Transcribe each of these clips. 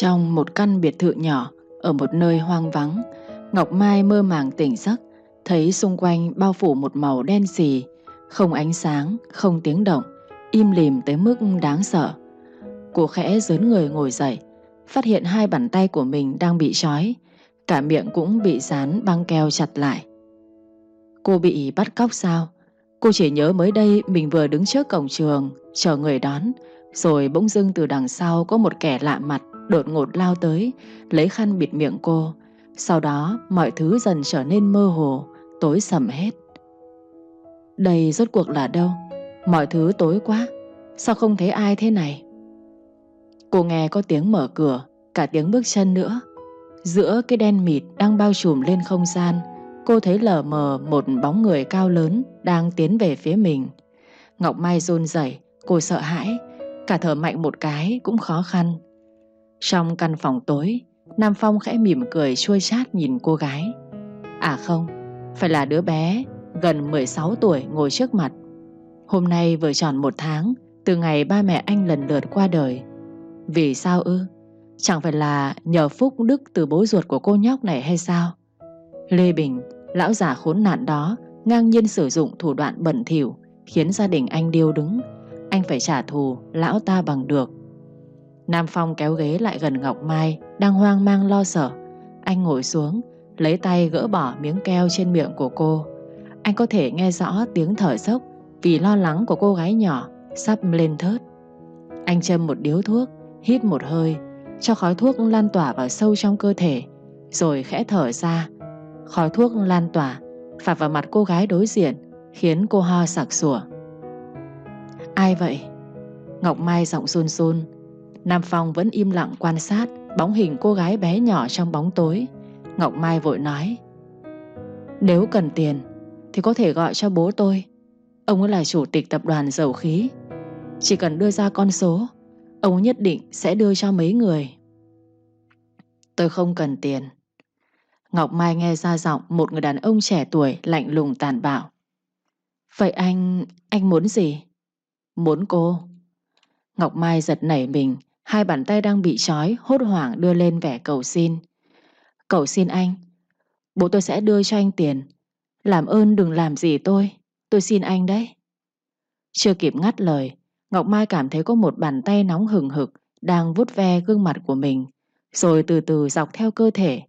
Trong một căn biệt thự nhỏ ở một nơi hoang vắng, Ngọc Mai mơ màng tỉnh giấc, thấy xung quanh bao phủ một màu đen xì, không ánh sáng, không tiếng động, im lìm tới mức đáng sợ. Cô khẽ dướn người ngồi dậy, phát hiện hai bàn tay của mình đang bị trói, cả miệng cũng bị dán băng keo chặt lại. Cô bị bắt cóc sao? Cô chỉ nhớ mới đây mình vừa đứng trước cổng trường, chờ người đón, rồi bỗng dưng từ đằng sau có một kẻ lạ mặt đột ngột lao tới, lấy khăn bịt miệng cô. Sau đó mọi thứ dần trở nên mơ hồ, tối sầm hết. Đây rốt cuộc là đâu? Mọi thứ tối quá, sao không thấy ai thế này? Cô nghe có tiếng mở cửa, cả tiếng bước chân nữa. Giữa cái đen mịt đang bao trùm lên không gian, cô thấy lờ mờ một bóng người cao lớn đang tiến về phía mình. Ngọc Mai run rẩy, cô sợ hãi, cả thở mạnh một cái cũng khó khăn. Trong căn phòng tối, Nam Phong khẽ mỉm cười chua chát nhìn cô gái. À không, phải là đứa bé gần 16 tuổi ngồi trước mặt. Hôm nay vừa tròn một tháng từ ngày ba mẹ anh lần lượt qua đời. Vì sao ư? Chẳng phải là nhờ phúc đức từ bố ruột của cô nhóc này hay sao? Lê Bình, lão già khốn nạn đó, ngang nhiên sử dụng thủ đoạn bẩn thỉu khiến gia đình anh điêu đứng. Anh phải trả thù lão ta bằng được. Nam Phong kéo ghế lại gần Ngọc Mai đang hoang mang lo sợ. Anh ngồi xuống, lấy tay gỡ bỏ miếng keo trên miệng của cô. Anh có thể nghe rõ tiếng thở sốc vì lo lắng của cô gái nhỏ sắp lên thớt. Anh châm một điếu thuốc, hít một hơi, cho khói thuốc lan tỏa vào sâu trong cơ thể, rồi khẽ thở ra. Khói thuốc lan tỏa, phạt vào mặt cô gái đối diện, khiến cô ho sặc sủa. Ai vậy? Ngọc Mai giọng run run. Nam Phong vẫn im lặng quan sát bóng hình cô gái bé nhỏ trong bóng tối. Ngọc Mai vội nói. Nếu cần tiền, thì có thể gọi cho bố tôi. Ông ấy là chủ tịch tập đoàn dầu khí. Chỉ cần đưa ra con số, ông nhất định sẽ đưa cho mấy người. Tôi không cần tiền. Ngọc Mai nghe ra giọng một người đàn ông trẻ tuổi lạnh lùng tàn bạo. Vậy anh, anh muốn gì? Muốn cô. Ngọc Mai giật nảy mình, hai bàn tay đang bị trói hốt hoảng đưa lên vẻ cầu xin. Cầu xin anh, bố tôi sẽ đưa cho anh tiền. Làm ơn đừng làm gì tôi, tôi xin anh đấy. Chưa kịp ngắt lời, Ngọc Mai cảm thấy có một bàn tay nóng hừng hực đang vuốt ve gương mặt của mình, rồi từ từ dọc theo cơ thể.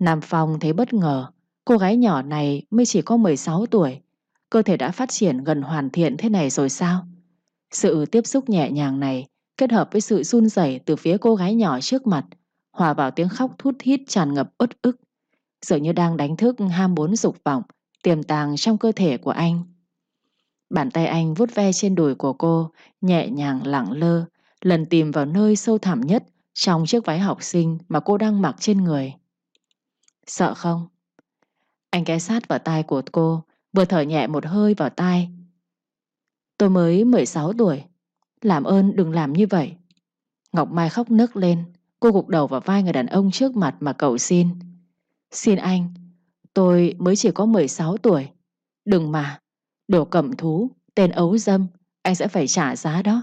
Nam Phong thấy bất ngờ, cô gái nhỏ này mới chỉ có 16 tuổi, cơ thể đã phát triển gần hoàn thiện thế này rồi sao? Sự tiếp xúc nhẹ nhàng này kết hợp với sự run rẩy từ phía cô gái nhỏ trước mặt, hòa vào tiếng khóc thút thít tràn ngập uất ức, dường như đang đánh thức ham muốn dục vọng tiềm tàng trong cơ thể của anh. Bàn tay anh vuốt ve trên đùi của cô, nhẹ nhàng lẳng lơ, lần tìm vào nơi sâu thẳm nhất trong chiếc váy học sinh mà cô đang mặc trên người. Sợ không? Anh ghé sát vào tai của cô, vừa thở nhẹ một hơi vào tai. Tôi mới 16 tuổi, làm ơn đừng làm như vậy. Ngọc Mai khóc nức lên, cô gục đầu vào vai người đàn ông trước mặt mà cầu xin. Xin anh, tôi mới chỉ có 16 tuổi. Đừng mà, Đồ cẩm thú, tên ấu dâm, anh sẽ phải trả giá đó.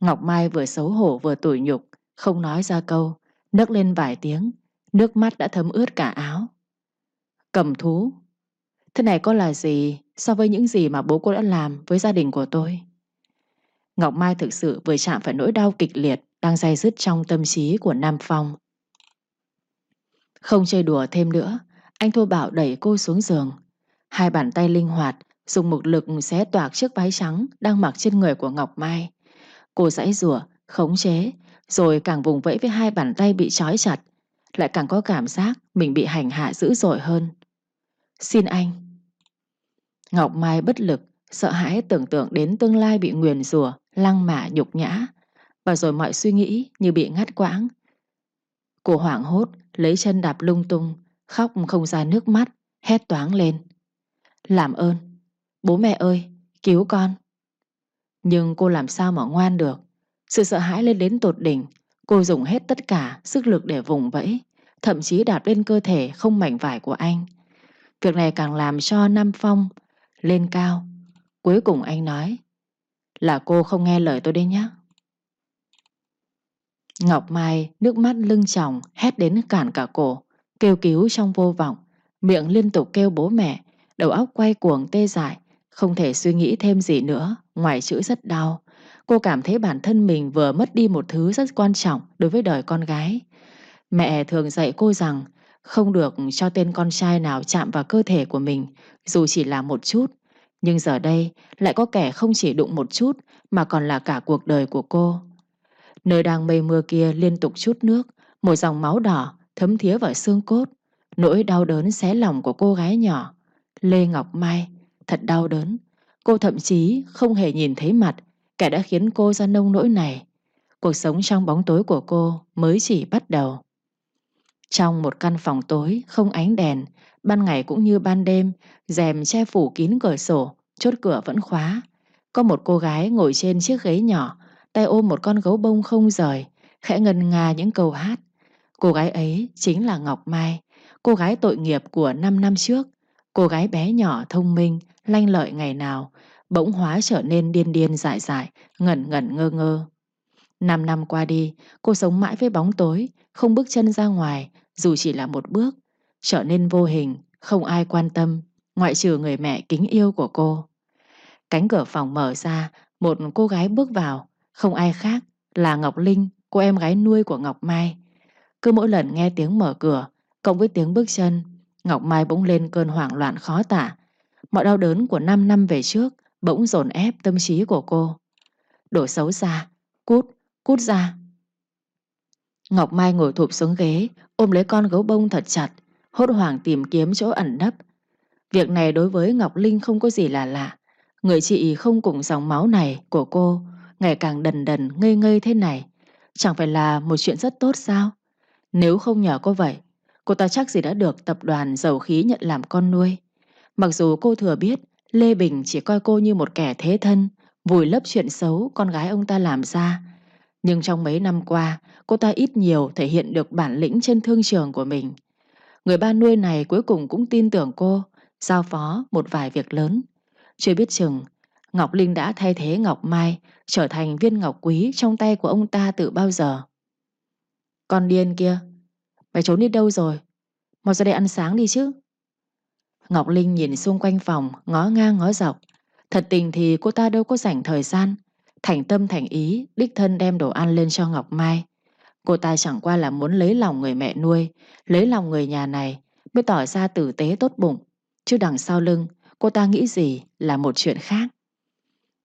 Ngọc Mai vừa xấu hổ vừa tủi nhục, không nói ra câu, nấc lên vài tiếng, nước mắt đã thấm ướt cả áo. Cầm thú, thế này có là gì so với những gì mà bố cô đã làm với gia đình của tôi? Ngọc Mai thực sự vừa chạm phải nỗi đau kịch liệt đang dây dứt trong tâm trí của Nam Phong. Không chơi đùa thêm nữa, anh thô bảo đẩy cô xuống giường. Hai bàn tay linh hoạt dùng một lực xé toạc chiếc váy trắng đang mặc trên người của Ngọc Mai. Cô giãy rủa, khống chế, rồi càng vùng vẫy với hai bàn tay bị trói chặt, lại càng có cảm giác mình bị hành hạ dữ dội hơn. Xin anh. Ngọc Mai bất lực, sợ hãi tưởng tượng đến tương lai bị nguyền rủa, lăng mạ nhục nhã, và rồi mọi suy nghĩ như bị ngắt quãng. Cô hoảng hốt, lấy chân đạp lung tung, khóc không ra nước mắt, hét toáng lên. Làm ơn, Bố mẹ ơi, cứu con. Nhưng cô làm sao mà ngoan được. Sự sợ hãi lên đến tột đỉnh, cô dùng hết tất cả sức lực để vùng vẫy, thậm chí đạp lên cơ thể không mảnh vải của anh. Việc này càng làm cho Nam Phong lên cao. Cuối cùng anh nói là cô không nghe lời tôi đấy nhé. Ngọc Mai nước mắt lưng tròng hét đến cản cả cổ, kêu cứu trong vô vọng, miệng liên tục kêu bố mẹ, đầu óc quay cuồng tê dại, không thể suy nghĩ thêm gì nữa, ngoài chữ rất đau. Cô cảm thấy bản thân mình vừa mất đi một thứ rất quan trọng đối với đời con gái. Mẹ thường dạy cô rằng không được cho tên con trai nào chạm vào cơ thể của mình, dù chỉ là một chút. Nhưng giờ đây lại có kẻ không chỉ đụng một chút mà còn là cả cuộc đời của cô. Nơi đang mây mưa kia liên tục chút nước, một dòng máu đỏ thấm thía vào xương cốt. Nỗi đau đớn xé lòng của cô gái nhỏ. Lê Ngọc Mai, thật đau đớn. Cô thậm chí không hề nhìn thấy mặt kẻ đã khiến cô ra nông nỗi này. Cuộc sống trong bóng tối của cô mới chỉ bắt đầu. Trong một căn phòng tối, không ánh đèn, ban ngày cũng như ban đêm, rèm che phủ kín cửa sổ, chốt cửa vẫn khóa. Có một cô gái ngồi trên chiếc ghế nhỏ, tay ôm một con gấu bông không rời, khẽ ngân nga những câu hát. Cô gái ấy chính là Ngọc Mai, cô gái tội nghiệp của 5 năm trước. Cô gái bé nhỏ thông minh, lanh lợi ngày nào, bỗng hóa trở nên điên điên dại dại, ngẩn ngẩn ngơ ngơ. Năm năm qua đi, cô sống mãi với bóng tối, không bước chân ra ngoài, dù chỉ là một bước, trở nên vô hình, không ai quan tâm, ngoại trừ người mẹ kính yêu của cô. Cánh cửa phòng mở ra, một cô gái bước vào, không ai khác là Ngọc Linh, cô em gái nuôi của Ngọc Mai. Cứ mỗi lần nghe tiếng mở cửa, cộng với tiếng bước chân, Ngọc Mai bỗng lên cơn hoảng loạn khó tả. Mọi đau đớn của 5 năm về trước bỗng dồn ép tâm trí của cô. Đổ xấu xa, cút, cút ra. Ngọc Mai ngồi thụp xuống ghế, ôm lấy con gấu bông thật chặt, hốt hoảng tìm kiếm chỗ ẩn nấp. Việc này đối với Ngọc Linh không có gì là lạ. Người chị không cùng dòng máu này của cô ngày càng đần đần ngây ngây thế này. Chẳng phải là một chuyện rất tốt sao? Nếu không nhờ cô vậy, cô ta chắc gì đã được tập đoàn dầu khí nhận làm con nuôi. Mặc dù cô thừa biết Lê Bình chỉ coi cô như một kẻ thế thân, vùi lấp chuyện xấu con gái ông ta làm ra. Nhưng trong mấy năm qua, cô ta ít nhiều thể hiện được bản lĩnh trên thương trường của mình. Người ba nuôi này cuối cùng cũng tin tưởng cô, giao phó một vài việc lớn. Chưa biết chừng, Ngọc Linh đã thay thế Ngọc Mai trở thành viên ngọc quý trong tay của ông ta từ bao giờ. Con điên kia, mày trốn đi đâu rồi? Mau ra đây ăn sáng đi chứ. Ngọc Linh nhìn xung quanh phòng, ngó ngang ngó dọc. Thật tình thì cô ta đâu có rảnh thời gian. Thành tâm thành ý, đích thân đem đồ ăn lên cho Ngọc Mai. Cô ta chẳng qua là muốn lấy lòng người mẹ nuôi, lấy lòng người nhà này, mới tỏ ra tử tế tốt bụng. Chứ đằng sau lưng, cô ta nghĩ gì là một chuyện khác.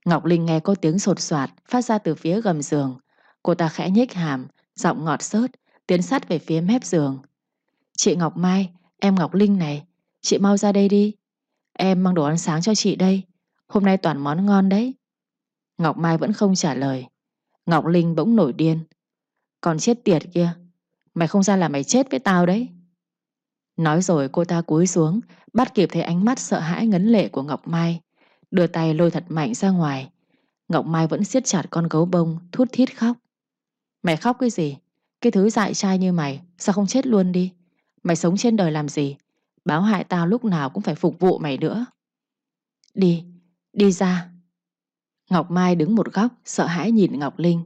Ngọc Linh nghe có tiếng sột soạt phát ra từ phía gầm giường. Cô ta khẽ nhếch hàm, giọng ngọt sớt, tiến sát về phía mép giường. Chị Ngọc Mai, em Ngọc Linh này, chị mau ra đây đi. Em mang đồ ăn sáng cho chị đây, hôm nay toàn món ngon đấy. Ngọc Mai vẫn không trả lời. Ngọc Linh bỗng nổi điên. Còn chết tiệt kia, mày không ra là mày chết với tao đấy. Nói rồi cô ta cúi xuống, bắt kịp thấy ánh mắt sợ hãi ngấn lệ của Ngọc Mai. Đưa tay lôi thật mạnh ra ngoài. Ngọc Mai vẫn siết chặt con gấu bông Thút thít khóc. Mày khóc cái gì? Cái thứ dại trai như mày Sao không chết luôn đi? Mày sống trên đời làm gì? Báo hại tao lúc nào cũng phải phục vụ mày nữa. Đi, đi ra. Ngọc Mai đứng một góc Sợ hãi nhìn Ngọc Linh.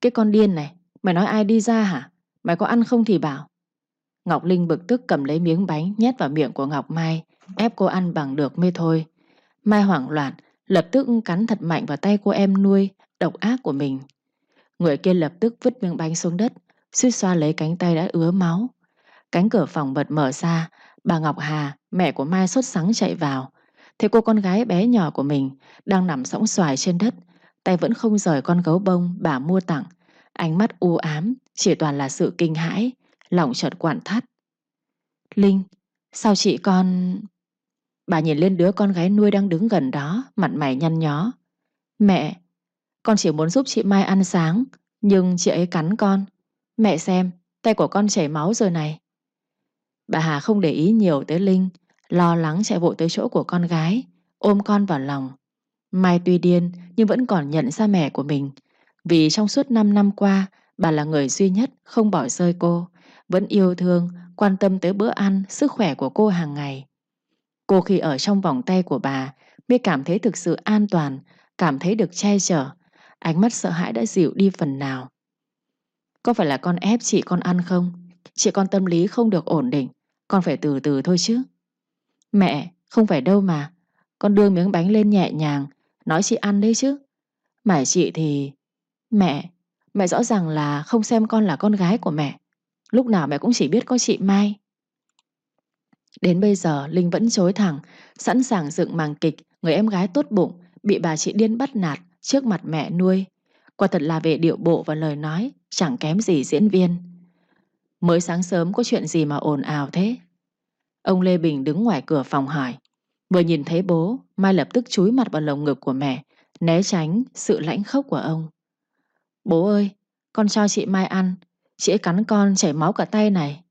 Cái con điên này, mày nói ai đi ra hả Mày có ăn không thì bảo Ngọc Linh bực tức cầm lấy miếng bánh Nhét vào miệng của Ngọc Mai Ép cô ăn bằng được mê thôi Mai hoảng loạn, lập tức cắn thật mạnh vào tay cô em nuôi, độc ác của mình. Người kia lập tức vứt miếng bánh xuống đất, suýt xoa lấy cánh tay đã ứa máu. Cánh cửa phòng bật mở ra, bà Ngọc Hà, mẹ của Mai sốt sắng chạy vào. Thấy cô con gái bé nhỏ của mình đang nằm sõng xoài trên đất, tay vẫn không rời con gấu bông bà mua tặng. Ánh mắt u ám, chỉ toàn là sự kinh hãi, lòng chợt quặn thắt. Linh, sao chị con... Bà nhìn lên đứa con gái nuôi đang đứng gần đó, mặt mày nhăn nhó. Mẹ, con chỉ muốn giúp chị Mai ăn sáng, nhưng chị ấy cắn con. Mẹ xem, tay của con chảy máu rồi này. Bà Hà không để ý nhiều tới Linh, lo lắng chạy vội tới chỗ của con gái, ôm con vào lòng. Mai tuy điên nhưng vẫn còn nhận ra mẹ của mình, vì trong suốt 5 năm qua, bà là người duy nhất không bỏ rơi cô, vẫn yêu thương, quan tâm tới bữa ăn, sức khỏe của cô hàng ngày. Cô khi ở trong vòng tay của bà biết cảm thấy thực sự an toàn, cảm thấy được che chở. Ánh mắt sợ hãi đã dịu đi phần nào. Có phải là con ép chị con ăn không? Chị con tâm lý không được ổn định Con phải từ từ thôi chứ Mẹ, không phải đâu mà Con đưa miếng bánh lên nhẹ nhàng Nói chị ăn đấy chứ Mà chị thì... Mẹ, mẹ rõ ràng là không xem con là con gái của mẹ. Lúc nào mẹ cũng chỉ biết có chị Mai. Đến bây giờ Linh vẫn chối thẳng Sẵn sàng dựng màn kịch Người em gái tốt bụng Bị bà chị điên bắt nạt Trước mặt mẹ nuôi. Quả thật là về điệu bộ và lời nói Chẳng kém gì diễn viên. Mới sáng sớm có chuyện gì mà ồn ào thế? Ông Lê Bình đứng ngoài cửa phòng hỏi. Vừa nhìn thấy bố Mai lập tức chúi mặt vào lồng ngực của mẹ Né tránh sự lãnh khốc của ông. Bố ơi, Con cho chị Mai ăn Chị ấy cắn con chảy máu cả tay này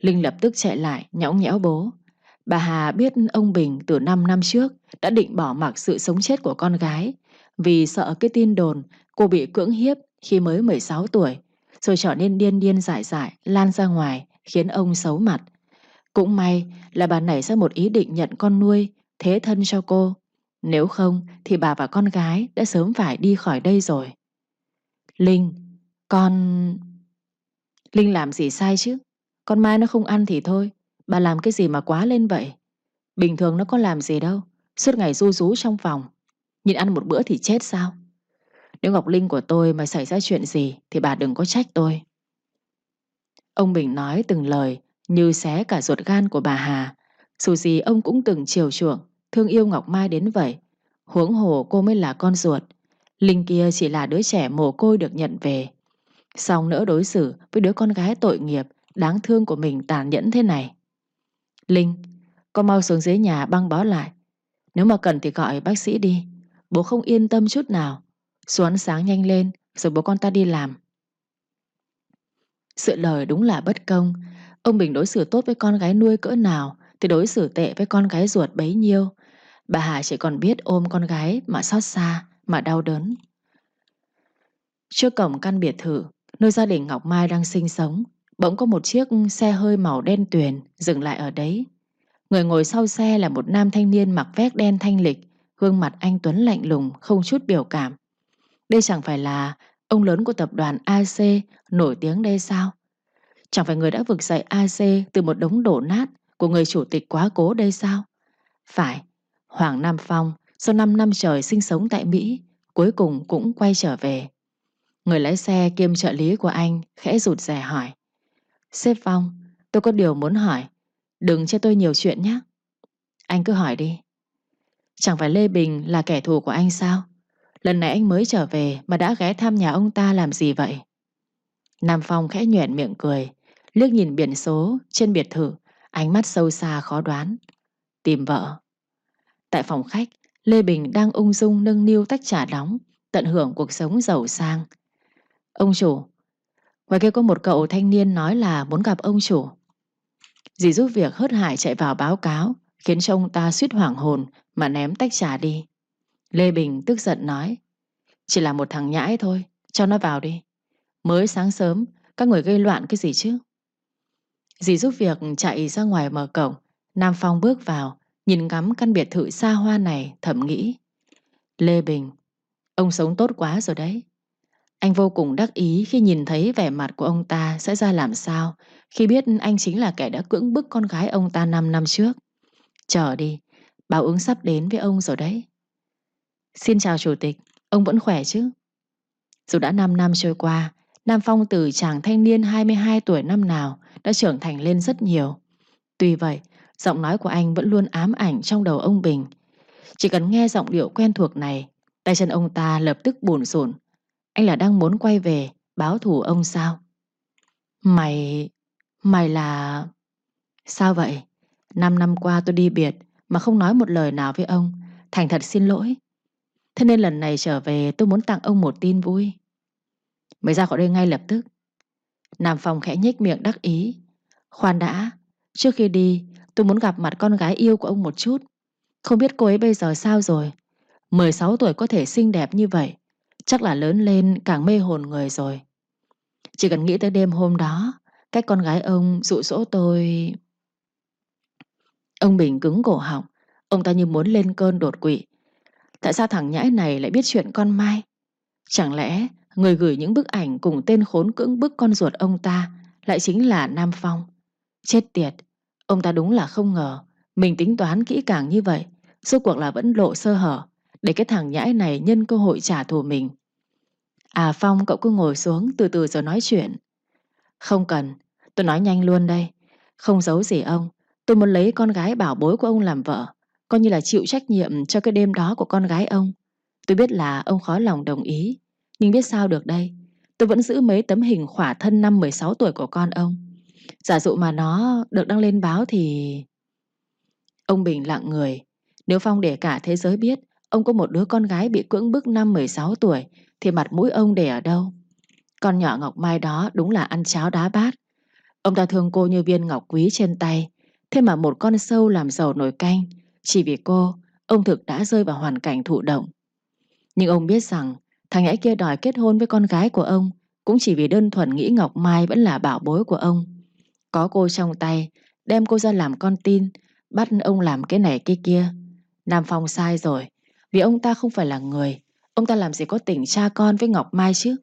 Linh lập tức chạy lại, nhõng nhẽo bố Bà Hà biết ông Bình từ 5 năm trước đã định bỏ mặc sự sống chết của con gái vì sợ cái tin đồn, cô bị cưỡng hiếp khi mới 16 tuổi, rồi trở nên điên điên dại dại, lan ra ngoài, khiến ông xấu mặt. Cũng may là bà nảy ra một ý định nhận con nuôi, thế thân cho cô. Nếu không thì bà và con gái đã sớm phải đi khỏi đây rồi. Linh, con... Linh làm gì sai chứ? Con Mai nó không ăn thì thôi. Bà làm cái gì mà quá lên vậy? Bình thường nó có làm gì đâu. Suốt ngày ru rú trong phòng. Nhìn ăn một bữa thì chết sao? Nếu Ngọc Linh của tôi mà xảy ra chuyện gì thì bà đừng có trách tôi. Ông Bình nói từng lời như xé cả ruột gan của bà Hà. Dù gì ông cũng từng chiều chuộng, thương yêu Ngọc Mai đến vậy. Huống hồ cô mới là con ruột. Linh kia chỉ là đứa trẻ mồ côi được nhận về. Xong nỡ đối xử với đứa con gái tội nghiệp, đáng thương của mình tàn nhẫn thế này. Linh, con mau xuống dưới nhà băng bó lại. Nếu mà cần thì gọi bác sĩ đi. Bố không yên tâm chút nào. Xuống sáng nhanh lên, rồi bố con ta đi làm. Sự lời đúng là bất công. Ông Bình đối xử tốt với con gái nuôi cỡ nào thì đối xử tệ với con gái ruột bấy nhiêu. Bà Hà chỉ còn biết ôm con gái mà xót xa, mà đau đớn. Trước cổng căn biệt thự, nơi gia đình Ngọc Mai đang sinh sống, bỗng có một chiếc xe hơi màu đen tuyền dừng lại ở đấy. Người ngồi sau xe là một nam thanh niên mặc vest đen thanh lịch, gương mặt anh Tuấn lạnh lùng, không chút biểu cảm. Đây chẳng phải là ông lớn của tập đoàn AC nổi tiếng đây sao? Chẳng phải người đã vực dậy AC từ một đống đổ nát của người chủ tịch quá cố đây sao? Phải, Hoàng Nam Phong sau 5 năm trời sinh sống tại Mỹ cuối cùng cũng quay trở về. Người lái xe kiêm trợ lý của anh khẽ rụt rè hỏi. Sếp Phong, tôi có điều muốn hỏi. Đừng cho tôi nhiều chuyện nhé. Anh cứ hỏi đi. Chẳng phải Lê Bình là kẻ thù của anh sao? Lần này anh mới trở về mà đã ghé thăm nhà ông ta làm gì vậy? Nam Phong khẽ nhoẻn miệng cười, liếc nhìn biển số trên biệt thự, ánh mắt sâu xa khó đoán. Tìm vợ. Tại phòng khách, Lê Bình đang ung dung nâng niu tách trà đóng, tận hưởng cuộc sống giàu sang. Ông chủ, ngoài kia có một cậu thanh niên nói là muốn gặp ông chủ. Dì giúp việc hớt hải chạy vào báo cáo, khiến cho ông ta suýt hoảng hồn mà ném tách trà đi. Lê Bình tức giận nói, chỉ là một thằng nhãi thôi, cho nó vào đi. Mới sáng sớm, các người gây loạn cái gì chứ? Dì giúp việc chạy ra ngoài mở cổng, Nam Phong bước vào, nhìn ngắm căn biệt thự xa hoa này, thầm nghĩ. Lê Bình, ông sống tốt quá rồi đấy. Anh vô cùng đắc ý khi nhìn thấy vẻ mặt của ông ta sẽ ra làm sao khi biết anh chính là kẻ đã cưỡng bức con gái ông ta 5 năm trước. Chờ đi, báo ứng sắp đến với ông rồi đấy. Xin chào chủ tịch, ông vẫn khỏe chứ? Dù đã 5 năm trôi qua, Nam Phong từ chàng thanh niên 22 tuổi năm nào đã trưởng thành lên rất nhiều. Tuy vậy, giọng nói của anh vẫn luôn ám ảnh trong đầu ông Bình. Chỉ cần nghe giọng điệu quen thuộc này, tay chân ông ta lập tức buồn rộn. Anh là đang muốn quay về, báo thù ông sao? Mày... mày là... Sao vậy? Năm năm qua tôi đi biệt mà không nói một lời nào với ông. Thành thật xin lỗi. Thế nên lần này trở về tôi muốn tặng ông một tin vui. Mày ra khỏi đây ngay lập tức. Nam Phong khẽ nhếch miệng đắc ý. Khoan đã, trước khi đi tôi muốn gặp mặt con gái yêu của ông một chút. Không biết cô ấy bây giờ sao rồi. 16 tuổi có thể xinh đẹp như vậy. Chắc là lớn lên càng mê hồn người rồi. Chỉ cần nghĩ tới đêm hôm đó, cách con gái ông dụ dỗ tôi... Ông Bình cứng cổ họng, ông ta như muốn lên cơn đột quỵ. Tại sao thằng nhãi này lại biết chuyện con Mai? Chẳng lẽ Người gửi những bức ảnh cùng tên khốn cưỡng bức con ruột ông ta lại chính là Nam Phong. Chết tiệt, ông ta đúng là không ngờ mình tính toán kỹ càng như vậy, suốt cuộc là vẫn lộ sơ hở để cái thằng nhãi này nhân cơ hội trả thù mình. À Phong cậu cứ ngồi xuống từ từ rồi nói chuyện. Không cần, tôi nói nhanh luôn đây. Không giấu gì ông, tôi muốn lấy con gái bảo bối của ông làm vợ, coi như là chịu trách nhiệm cho cái đêm đó của con gái ông. Tôi biết là ông khó lòng đồng ý, nhưng biết sao được đây. Tôi vẫn giữ mấy tấm hình khỏa thân năm 16 tuổi của con ông. Giả dụ mà nó được đăng lên báo thì... Ông Bình lặng người. Nếu Phong để cả thế giới biết ông có một đứa con gái bị cưỡng bức năm 16 tuổi thì mặt mũi ông để ở đâu? Con nhỏ Ngọc Mai đó đúng là ăn cháo đá bát. Ông ta thương cô như viên ngọc quý trên tay. Thế mà một con sâu làm giàu nồi canh. Chỉ vì cô, ông thực đã rơi vào hoàn cảnh thụ động. Nhưng ông biết rằng thằng nhãi kia đòi kết hôn với con gái của ông cũng chỉ vì đơn thuần nghĩ Ngọc Mai vẫn là bảo bối của ông. Có cô trong tay, đem cô ra làm con tin, bắt ông làm cái này cái kia. Nam Phong sai rồi, vì ông ta không phải là người, ông ta làm gì có tình cha con với Ngọc Mai chứ.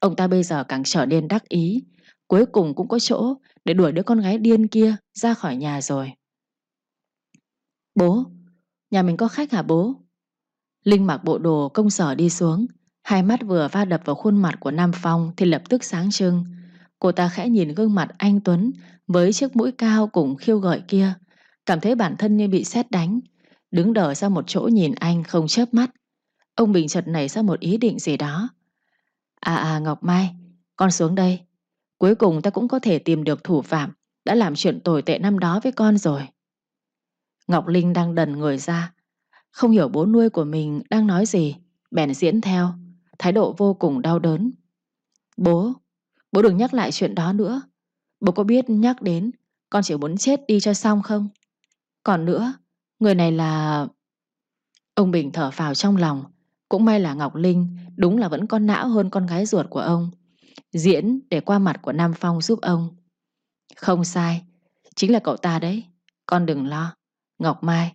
Ông ta bây giờ càng trở nên đắc ý, cuối cùng cũng có chỗ để đuổi đứa con gái điên kia ra khỏi nhà rồi. Bố, nhà mình có khách hả bố? Linh mặc bộ đồ công sở đi xuống, hai mắt vừa va đập vào khuôn mặt của Nam Phong thì lập tức sáng trưng. Cô ta khẽ nhìn gương mặt anh Tuấn với chiếc mũi cao cùng khiêu gợi kia, cảm thấy bản thân như bị sét đánh, đứng đờ ra một chỗ nhìn anh không chớp mắt. Ông Bình chợt nảy ra một ý định gì đó. À à Ngọc Mai, con xuống đây. Cuối cùng ta cũng có thể tìm được thủ phạm đã làm chuyện tồi tệ năm đó với con rồi. Ngọc Linh đang đần người ra, không hiểu bố nuôi của mình đang nói gì, bèn diễn theo, thái độ vô cùng đau đớn. Bố, bố đừng nhắc lại chuyện đó nữa. Bố có biết nhắc đến con chỉ muốn chết đi cho xong không? Còn nữa, người này là... Ông Bình thở vào trong lòng, cũng may là Ngọc Linh đúng là vẫn con não hơn con gái ruột của ông. Diễn để qua mặt của Nam Phong giúp ông. Không sai, chính là cậu ta đấy. Con đừng lo. Ngọc Mai,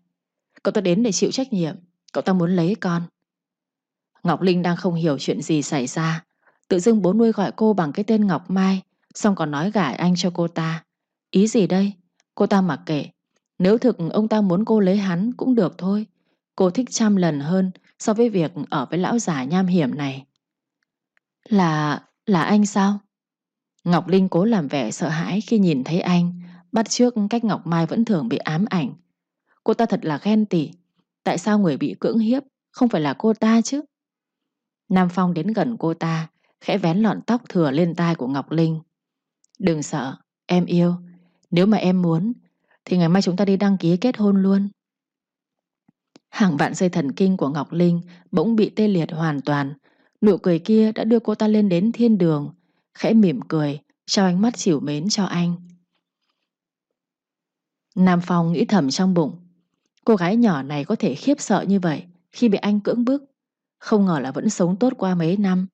cậu ta đến để chịu trách nhiệm. Cậu ta muốn lấy con. Ngọc Linh đang không hiểu chuyện gì xảy ra. Tự dưng bố nuôi gọi cô bằng cái tên Ngọc Mai, xong còn nói gả anh cho cô ta. Ý gì đây? Cô ta mặc kệ. Nếu thực ông ta muốn cô lấy hắn cũng được thôi. Cô thích trăm lần hơn so với việc ở với lão già nham hiểm này. Là... là anh sao? Ngọc Linh cố làm vẻ sợ hãi khi nhìn thấy anh, bắt trước cách Ngọc Mai vẫn thường bị ám ảnh. Cô ta thật là ghen tỉ Tại sao người bị cưỡng hiếp không phải là cô ta chứ? Nam Phong đến gần cô ta, khẽ vén lọn tóc thừa lên tai của Ngọc Linh. Đừng sợ, em yêu. Nếu mà em muốn, thì ngày mai chúng ta đi đăng ký kết hôn luôn. Hàng vạn dây thần kinh của Ngọc Linh bỗng bị tê liệt hoàn toàn. Nụ cười kia đã đưa cô ta lên đến thiên đường, khẽ mỉm cười, trao ánh mắt chịu mến cho anh. Nam Phong nghĩ thầm trong bụng, cô gái nhỏ này có thể khiếp sợ như vậy khi bị anh cưỡng bức. Không ngờ là vẫn sống tốt qua mấy năm.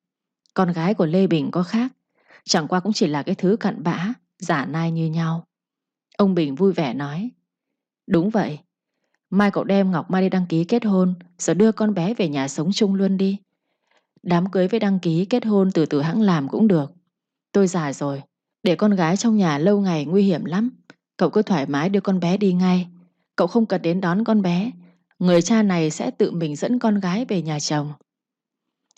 Con gái của Lê Bình có khác, chẳng qua cũng chỉ là cái thứ cặn bã, giả nai như nhau. Ông Bình vui vẻ nói, đúng vậy, Mai cậu đem Ngọc Mai đi đăng ký kết hôn Rồi đưa con bé về nhà sống chung luôn đi. Đám cưới với đăng ký kết hôn Từ từ hãng làm cũng được. Tôi già rồi Để con gái trong nhà lâu ngày nguy hiểm lắm. Cậu cứ thoải mái đưa con bé đi ngay. Cậu không cần đến đón con bé. Người cha này sẽ tự mình dẫn con gái về nhà chồng.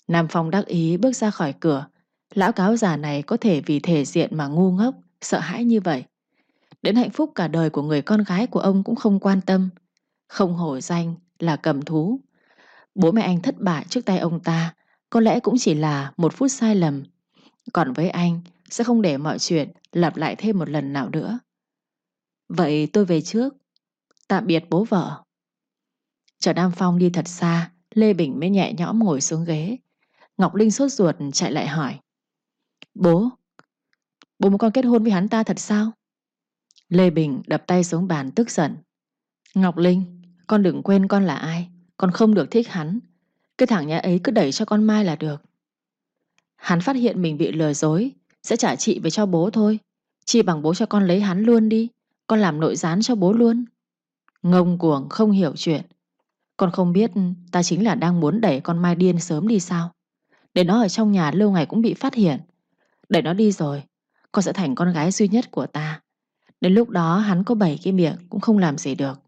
Nam Phong đắc ý bước ra khỏi cửa Lão cáo già này có thể vì thể diện mà ngu ngốc Sợ hãi như vậy Đến hạnh phúc cả đời của người con gái của ông cũng không quan tâm không hổ danh là cầm thú. Bố mẹ anh thất bại trước tay ông ta, có lẽ cũng chỉ là một phút sai lầm. Còn với anh, sẽ không để mọi chuyện lặp lại thêm một lần nào nữa. Vậy tôi về trước. Tạm biệt bố vợ. Chờ Nam Phong đi thật xa, Lê Bình mới nhẹ nhõm ngồi xuống ghế. Ngọc Linh sốt ruột chạy lại hỏi. Bố, bố muốn con kết hôn với hắn ta thật sao? Lê Bình đập tay xuống bàn tức giận. Ngọc Linh, con đừng quên con là ai Con không được thích hắn Cái thằng nhà ấy cứ đẩy cho con Mai là được Hắn phát hiện mình bị lừa dối Sẽ trả chị về cho bố thôi Chi bằng bố cho con lấy hắn luôn đi Con làm nội gián cho bố luôn Ngông cuồng không hiểu chuyện Con không biết ta chính là đang muốn đẩy con Mai điên sớm đi sao để nó ở trong nhà lâu ngày cũng bị phát hiện. Để nó đi rồi, Con sẽ thành con gái duy nhất của ta. Đến lúc đó hắn có bảy cái miệng Cũng không làm gì được.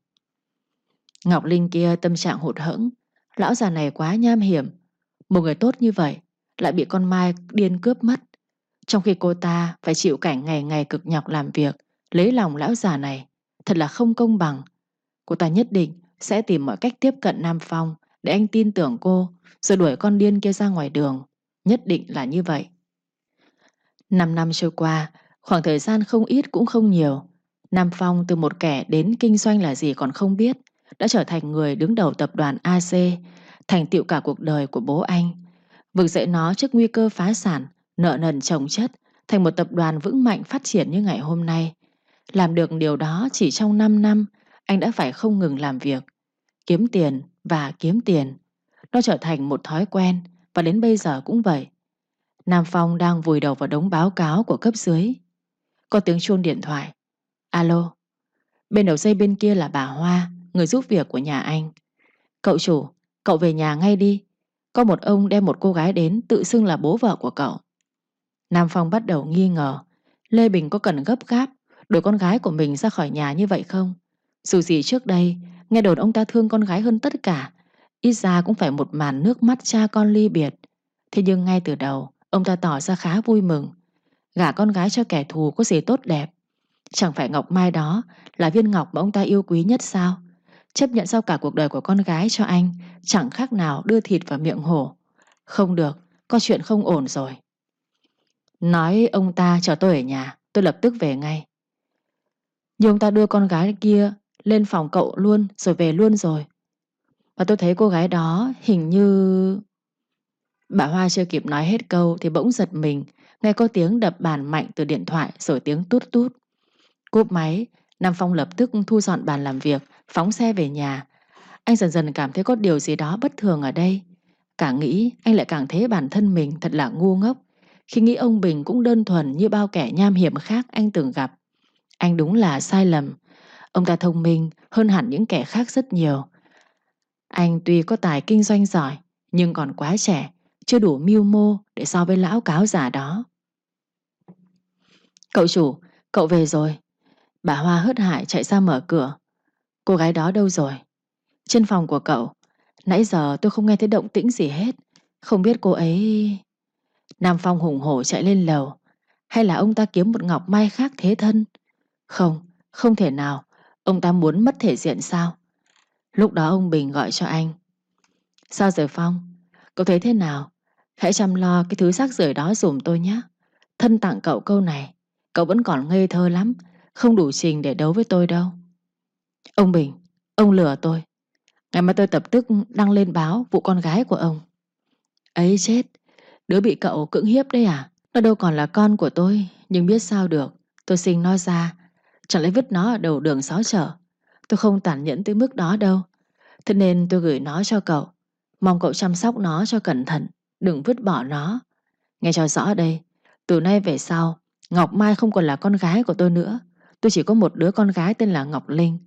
Ngọc Linh kia tâm trạng hụt hẫng. Lão già này quá nham hiểm. Một người tốt như vậy Lại bị con Mai điên cướp mất. Trong khi cô ta phải chịu cảnh ngày ngày cực nhọc làm việc, Lấy lòng lão già này, Thật là không công bằng. Cô ta nhất định sẽ tìm mọi cách tiếp cận Nam Phong Để anh tin tưởng cô rồi đuổi con điên kia ra ngoài đường. Nhất định là như vậy. Năm năm trôi qua, Khoảng thời gian không ít cũng không nhiều. Nam Phong từ một kẻ đến kinh doanh là gì còn không biết, Đã trở thành người đứng đầu tập đoàn AC Thành tựu cả cuộc đời của bố anh. Vực dậy nó trước nguy cơ phá sản, Nợ nần chồng chất, Thành một tập đoàn vững mạnh phát triển như ngày hôm nay. Làm được điều đó chỉ trong 5 năm, Anh đã phải không ngừng làm việc. Kiếm tiền và kiếm tiền. Nó trở thành một thói quen Và đến bây giờ cũng vậy. Nam Phong đang vùi đầu vào đống báo cáo của cấp dưới. Có tiếng chuông điện thoại. Alo. Bên đầu dây bên kia là bà Hoa Người giúp việc của nhà anh. Cậu chủ, cậu về nhà ngay đi. Có một ông đem một cô gái đến Tự xưng là bố vợ của cậu. Nam Phong bắt đầu nghi ngờ. Lê Bình có cần gấp gáp Đuổi con gái của mình ra khỏi nhà như vậy không? Dù gì trước đây Nghe đồn ông ta thương con gái hơn tất cả Ít ra cũng phải một màn nước mắt cha con ly biệt. Thế nhưng ngay từ đầu, Ông ta tỏ ra khá vui mừng. Gả con gái cho kẻ thù có gì tốt đẹp? Chẳng phải Ngọc Mai đó Là viên ngọc mà ông ta yêu quý nhất sao? Chấp nhận sau cả cuộc đời của con gái cho anh, Chẳng khác nào đưa thịt vào miệng hổ. Không được, Có chuyện không ổn rồi. Nói ông ta, chờ tôi ở nhà, Tôi lập tức về ngay. Nhưng ông ta đưa con gái kia Lên phòng cậu luôn, rồi về luôn rồi. Và tôi thấy cô gái đó Hình như Bà Hoa chưa kịp nói hết câu Thì bỗng giật mình, Nghe có tiếng đập bàn mạnh từ điện thoại Rồi tiếng tút tút. Cúp máy, Nam Phong lập tức thu dọn bàn làm việc, Phóng xe về nhà. Anh dần dần cảm thấy có điều gì đó bất thường ở đây. Càng nghĩ, anh lại càng thấy bản thân mình thật là ngu ngốc. Khi nghĩ ông Bình cũng đơn thuần như bao kẻ nham hiểm khác anh từng gặp. Anh đúng là sai lầm. Ông ta thông minh hơn hẳn những kẻ khác rất nhiều. Anh tuy có tài kinh doanh giỏi Nhưng còn quá trẻ Chưa đủ mưu mô để so với lão cáo già đó. Cậu chủ, cậu về rồi. Bà Hoa hớt hải chạy ra mở cửa. Cô gái đó đâu rồi? Trên phòng của cậu. Nãy giờ tôi không nghe thấy động tĩnh gì hết. Không biết cô ấy Nam Phong hùng hổ chạy lên lầu. Hay là ông ta kiếm một ngọc mai khác thế thân? Không, không thể nào. Ông ta muốn mất thể diện sao? Lúc đó ông Bình gọi cho anh. Sao rồi Phong? Cậu thấy thế nào? Hãy chăm lo cái thứ xác rưởi đó dùm tôi nhé. Thân tặng cậu câu này, Cậu vẫn còn ngây thơ lắm, Không đủ trình để đấu với tôi đâu. Ông Bình, Ông lừa tôi. Ngày mai tôi tập tức đăng lên báo vụ con gái của ông. Ấy chết, Đứa bị cậu cưỡng hiếp đấy à? Nó đâu còn là con của tôi, Nhưng biết sao được, Tôi sinh nó ra, Chẳng lẽ vứt nó ở đầu đường xó chợ? Tôi không tàn nhẫn tới mức đó đâu. Thế nên tôi gửi nó cho cậu Mong cậu chăm sóc nó cho cẩn thận Đừng vứt bỏ nó Nghe cho rõ đây Từ nay về sau Ngọc Mai không còn là con gái của tôi nữa Tôi chỉ có một đứa con gái tên là Ngọc Linh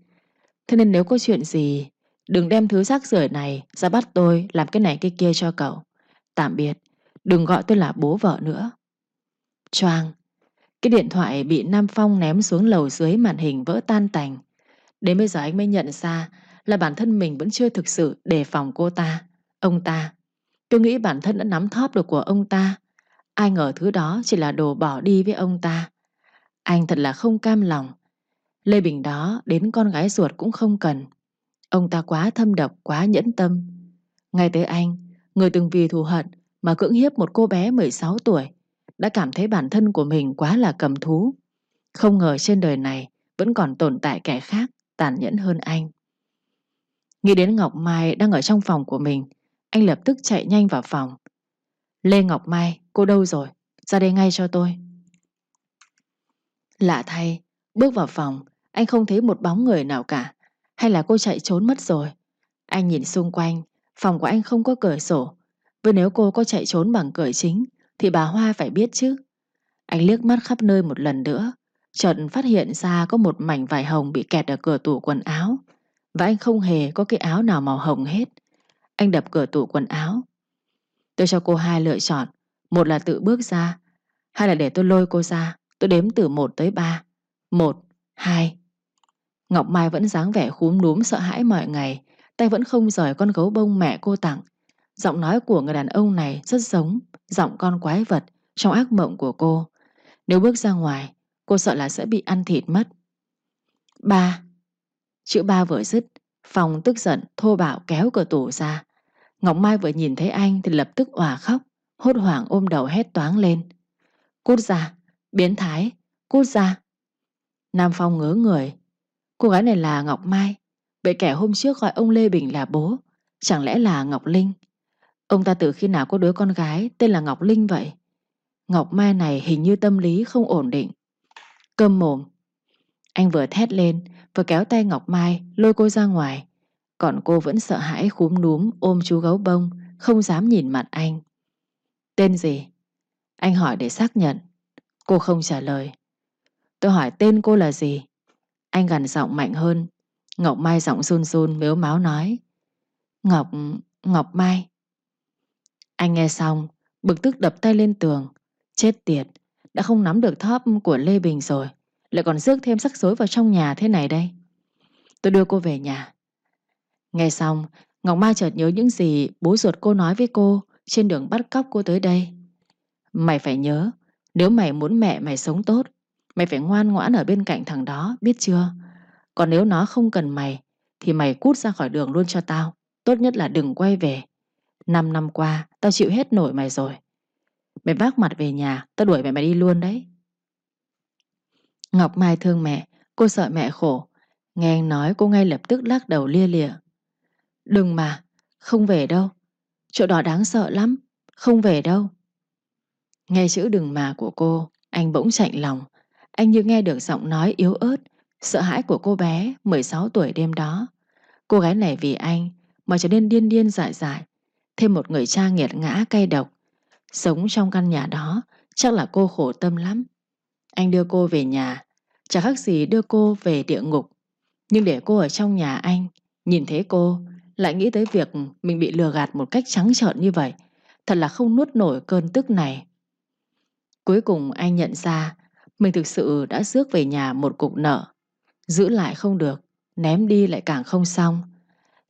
Thế nên nếu có chuyện gì Đừng đem thứ rác rưởi này ra bắt tôi làm cái này cái kia cho cậu. Tạm biệt, đừng gọi tôi là bố vợ nữa. Choang, cái điện thoại bị Nam Phong ném xuống lầu dưới màn hình vỡ tan tành. Đến bây giờ anh mới nhận ra là bản thân mình vẫn chưa thực sự đề phòng cô ta, ông ta. Tôi nghĩ bản thân đã nắm thóp được của ông ta. Ai ngờ thứ đó chỉ là đồ bỏ đi với ông ta. Anh thật là không cam lòng. Lê Bình đó đến con gái ruột cũng không cần. Ông ta quá thâm độc, quá nhẫn tâm. Ngay tới anh, người từng vì thù hận mà cưỡng hiếp một cô bé 16 tuổi, đã cảm thấy bản thân của mình quá là cầm thú. Không ngờ trên đời này vẫn còn tồn tại kẻ khác tàn nhẫn hơn anh. Nghĩ đến Ngọc Mai đang ở trong phòng của mình, anh lập tức chạy nhanh vào phòng. Lê Ngọc Mai, cô đâu rồi? Ra đây ngay cho tôi. Lạ thay, bước vào phòng, anh không thấy một bóng người nào cả. Hay là cô chạy trốn mất rồi Anh nhìn xung quanh Phòng của anh không có cửa sổ Vì nếu cô có chạy trốn bằng cửa chính Thì bà Hoa phải biết chứ Anh liếc mắt khắp nơi một lần nữa Chợt phát hiện ra có một mảnh vải hồng Bị kẹt ở cửa tủ quần áo và anh không hề có cái áo nào màu hồng hết Anh đập cửa tủ quần áo Tôi cho cô hai lựa chọn. Một là tự bước ra, hai là để tôi lôi cô ra. Tôi đếm từ 1 tới 3. 1, 2. Ngọc Mai vẫn dáng vẻ khúm núm sợ hãi mọi ngày, tay vẫn không rời con gấu bông mẹ cô tặng. Giọng nói của người đàn ông này rất giống giọng con quái vật trong ác mộng của cô. Nếu bước ra ngoài, cô sợ là sẽ bị ăn thịt mất. Ba. Chữ ba vừa dứt, Phong tức giận thô bạo kéo cửa tủ ra. Ngọc Mai vừa nhìn thấy anh thì lập tức òa khóc, hốt hoảng ôm đầu hét toáng lên. Cút ra, biến thái, cút ra. Nam Phong ngớ người. Cô gái này là Ngọc Mai. Vậy kẻ hôm trước gọi ông Lê Bình là bố, chẳng lẽ là Ngọc Linh? Ông ta từ khi nào có đứa con gái tên là Ngọc Linh vậy? Ngọc Mai này hình như tâm lý không ổn định. Cơm mồm. Anh vừa thét lên, vừa kéo tay Ngọc Mai lôi cô ra ngoài. Còn cô vẫn sợ hãi khúm núm ôm chú gấu bông, không dám nhìn mặt anh. Tên gì? Anh hỏi để xác nhận. Cô không trả lời. Tôi hỏi tên cô là gì? Anh gằn giọng mạnh hơn. Ngọc Mai giọng run run mếu máu nói. Ngọc... Ngọc Mai. Anh nghe xong, bực tức đập tay lên tường. Chết tiệt, đã không nắm được thóp của Lê Bình rồi. Lại còn rước thêm sắc rối vào trong nhà thế này đây. Tôi đưa cô về nhà. Nghe xong, Ngọc Mai chợt nhớ những gì bố ruột cô nói với cô trên đường bắt cóc cô tới đây. Mày phải nhớ, nếu mày muốn mẹ mày sống tốt, mày phải ngoan ngoãn ở bên cạnh thằng đó, biết chưa? Còn nếu nó không cần mày, thì mày cút ra khỏi đường luôn cho tao. Tốt nhất là đừng quay về. Năm năm qua, tao chịu hết nổi mày rồi. Mày vác mặt về nhà, tao đuổi mày mày đi luôn đấy. Ngọc Mai thương mẹ, cô sợ mẹ khổ. Nghe anh nói cô ngay lập tức lắc đầu lia lịa. Đừng mà, không về đâu. Chỗ đó đáng sợ lắm, không về đâu. Nghe chữ đừng mà của cô, anh bỗng chạnh lòng. Anh như nghe được giọng nói yếu ớt, sợ hãi của cô bé 16 tuổi đêm đó. Cô gái này vì anh mà trở nên điên điên dại dại. Thêm một người cha nghiệt ngã cay độc. Sống trong căn nhà đó chắc là cô khổ tâm lắm. Anh đưa cô về nhà, chẳng khác gì đưa cô về địa ngục. Nhưng để cô ở trong nhà anh, nhìn thấy cô, lại nghĩ tới việc mình bị lừa gạt một cách trắng trợn như vậy. Thật là không nuốt nổi cơn tức này. Cuối cùng anh nhận ra mình thực sự đã rước về nhà một cục nợ. Giữ lại không được, ném đi lại càng không xong.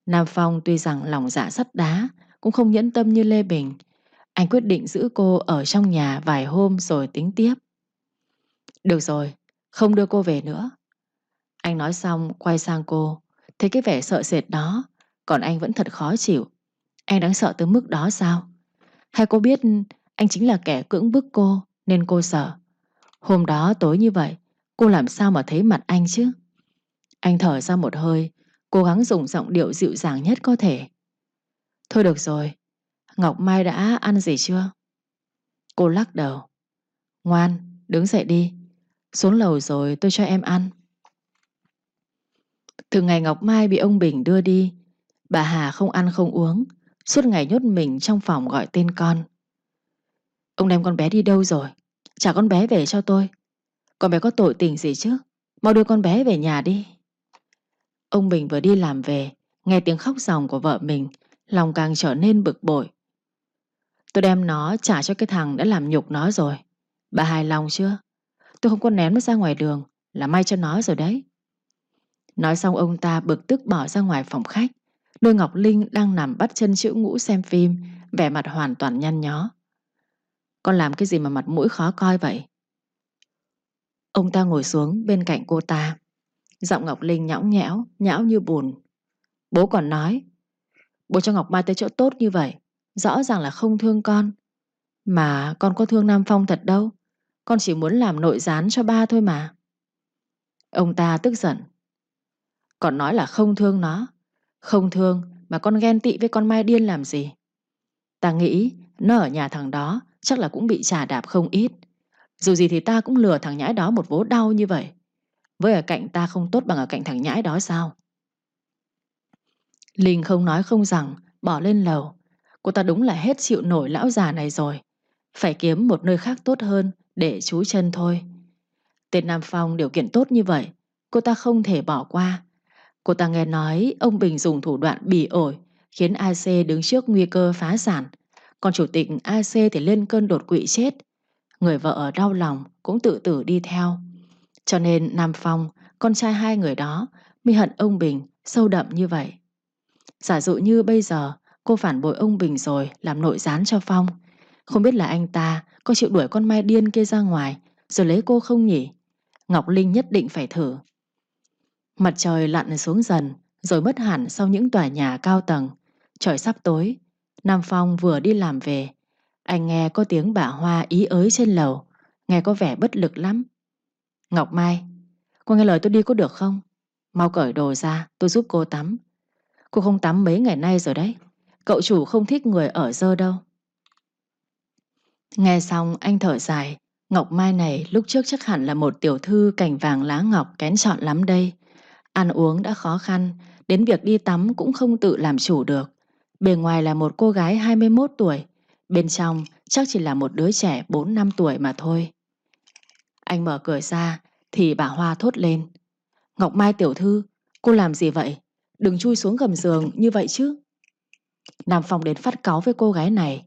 Nam Phong tuy rằng lòng dạ sắt đá, cũng không nhẫn tâm như Lê Bình. Anh quyết định giữ cô ở trong nhà vài hôm rồi tính tiếp. Được rồi, không đưa cô về nữa. Anh nói xong quay sang cô, thấy cái vẻ sợ sệt đó, còn anh vẫn thật khó chịu. Anh đáng sợ tới mức đó sao? Hay cô biết anh chính là kẻ cưỡng bức cô nên cô sợ? Hôm đó tối như vậy, cô làm sao mà thấy mặt anh chứ? Anh thở ra một hơi, cố gắng dùng giọng điệu dịu dàng nhất có thể. Thôi được rồi, Ngọc Mai đã ăn gì chưa? Cô lắc đầu. Ngoan, đứng dậy đi. Xuống lầu rồi tôi cho em ăn. Từ ngày Ngọc Mai bị ông Bình đưa đi, bà Hà không ăn không uống, suốt ngày nhốt mình trong phòng gọi tên con. Ông đem con bé đi đâu rồi? Trả con bé về cho tôi. Con bé có tội tình gì chứ? Mau đưa con bé về nhà đi. Ông Bình vừa đi làm về, nghe tiếng khóc ròng của vợ mình, lòng càng trở nên bực bội. Tôi đem nó trả cho cái thằng đã làm nhục nó rồi. Bà hài lòng chưa? Tôi không có ném nó ra ngoài đường, là may cho nó rồi đấy. Nói xong ông ta bực tức bỏ ra ngoài phòng khách. Đôi Ngọc Linh đang nằm bắt chân chữ ngũ xem phim, vẻ mặt hoàn toàn nhăn nhó. Con làm cái gì mà mặt mũi khó coi vậy? Ông ta ngồi xuống bên cạnh cô ta. Giọng Ngọc Linh nhõng nhẽo, nhão như buồn Bố còn nói, bố cho Ngọc Mai tới chỗ tốt như vậy, rõ ràng là không thương con. Mà con có thương Nam Phong thật đâu, con chỉ muốn làm nội gián cho ba thôi mà. Ông ta tức giận. Còn nói là không thương nó, không thương mà con ghen tị với con Mai điên làm gì. Ta nghĩ nó ở nhà thằng đó chắc là cũng bị trà đạp không ít. Dù gì thì ta cũng lừa thằng nhãi đó một vố đau như vậy. Với ở cạnh ta không tốt bằng ở cạnh thằng nhãi đó sao? Linh không nói không rằng, bỏ lên lầu. Cô ta đúng là hết chịu nổi lão già này rồi. Phải kiếm một nơi khác tốt hơn để chú chân thôi. Tên Nam Phong điều kiện tốt như vậy, cô ta không thể bỏ qua. Cô ta nghe nói ông Bình dùng thủ đoạn bỉ ổi khiến AC đứng trước nguy cơ phá sản. Còn chủ tịch AC thì lên cơn đột quỵ chết. Người vợ ở đau lòng cũng tự tử đi theo. Cho nên Nam Phong, con trai hai người đó, mới hận ông Bình sâu đậm như vậy. Giả dụ như bây giờ cô phản bội ông Bình rồi làm nội gián cho Phong. Không biết là anh ta có chịu đuổi con Mai điên kia ra ngoài rồi lấy cô không nhỉ? Ngọc Linh nhất định phải thử. Mặt trời lặn xuống dần rồi mất hẳn sau những tòa nhà cao tầng. Trời sắp tối, Nam Phong vừa đi làm về. Anh nghe có tiếng bà Hoa ý ới trên lầu, nghe có vẻ bất lực lắm. Ngọc Mai, cô nghe lời tôi đi có được không? Mau cởi đồ ra, tôi giúp cô tắm. Cô không tắm mấy ngày nay rồi đấy. Cậu chủ không thích người ở dơ đâu. Nghe xong anh thở dài. Ngọc Mai này lúc trước chắc hẳn là một tiểu thư cảnh vàng lá ngọc kén chọn lắm đây. Ăn uống đã khó khăn, đến việc đi tắm cũng không tự làm chủ được. Bề ngoài là một cô gái 21 tuổi, bên trong chắc chỉ là một đứa trẻ 4 năm tuổi mà thôi. Anh mở cửa ra thì bà Hoa thốt lên. Ngọc Mai tiểu thư, cô làm gì vậy? Đừng chui xuống gầm giường như vậy chứ. Nam Phong đến phát cáu với cô gái này.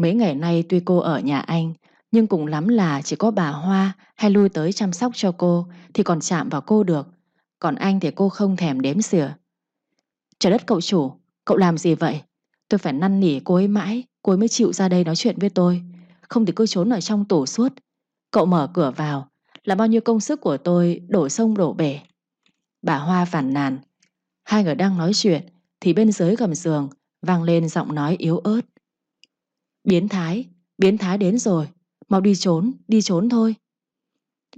Mấy ngày nay tuy cô ở nhà anh, nhưng cũng lắm là chỉ có bà Hoa hay lui tới chăm sóc cho cô thì còn chạm vào cô được. Còn anh thì cô không thèm đếm xỉa. Trời đất cậu chủ, cậu làm gì vậy? Tôi phải năn nỉ cô ấy mãi, cô ấy mới chịu ra đây nói chuyện với tôi. Không thì cứ trốn ở trong tủ suốt. Cậu mở cửa vào, là bao nhiêu công sức của tôi đổ sông đổ bể. Bà Hoa phản nàn. Hai người đang nói chuyện, thì bên dưới gầm giường vang lên giọng nói yếu ớt. Biến thái, biến thái đến rồi, mau đi trốn, đi trốn thôi.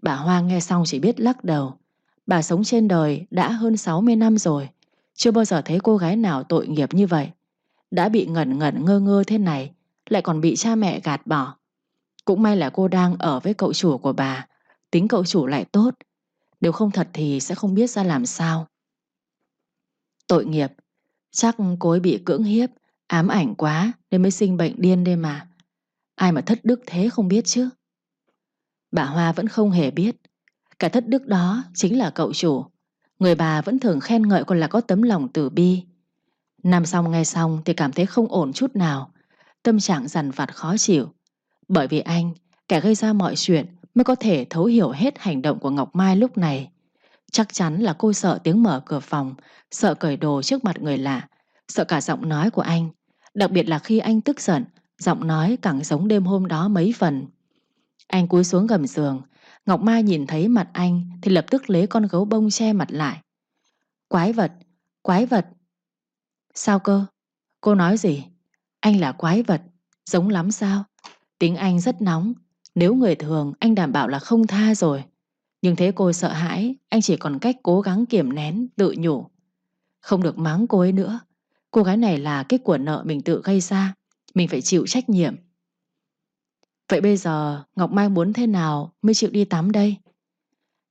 Bà Hoa nghe xong chỉ biết lắc đầu. Bà sống trên đời đã hơn 60 năm rồi, chưa bao giờ thấy cô gái nào tội nghiệp như vậy. Đã bị ngẩn ngẩn ngơ ngơ thế này, lại còn bị cha mẹ gạt bỏ. Cũng may là cô đang ở với cậu chủ của bà, tính cậu chủ lại tốt. Nếu không thật thì sẽ không biết ra làm sao. Tội nghiệp, chắc cô ấy bị cưỡng hiếp, ám ảnh quá nên mới sinh bệnh điên đây mà. Ai mà thất đức thế không biết chứ. Bà Hoa vẫn không hề biết. Cả thất đức đó chính là cậu chủ. Người bà vẫn thường khen ngợi còn là có tấm lòng từ bi. Nam xong nghe xong thì cảm thấy không ổn chút nào. Tâm trạng dằn vặt khó chịu. Bởi vì anh, kẻ gây ra mọi chuyện mới có thể thấu hiểu hết hành động của Ngọc Mai lúc này. Chắc chắn là cô sợ tiếng mở cửa phòng, sợ cởi đồ trước mặt người lạ, sợ cả giọng nói của anh. Đặc biệt là khi anh tức giận, giọng nói càng giống đêm hôm đó mấy phần. Anh cúi xuống gầm giường, Ngọc Mai nhìn thấy mặt anh thì lập tức lấy con gấu bông che mặt lại. Quái vật, quái vật. Sao cơ? Cô nói gì? Anh là quái vật, giống lắm sao? Tính anh rất nóng, nếu người thường anh đảm bảo là không tha rồi. Nhưng thế cô sợ hãi, anh chỉ còn cách cố gắng kiềm nén, tự nhủ. Không được mắng cô ấy nữa. Cô gái này là cái của nợ mình tự gây ra. Mình phải chịu trách nhiệm. Vậy bây giờ Ngọc Mai muốn thế nào mới chịu đi tắm đây?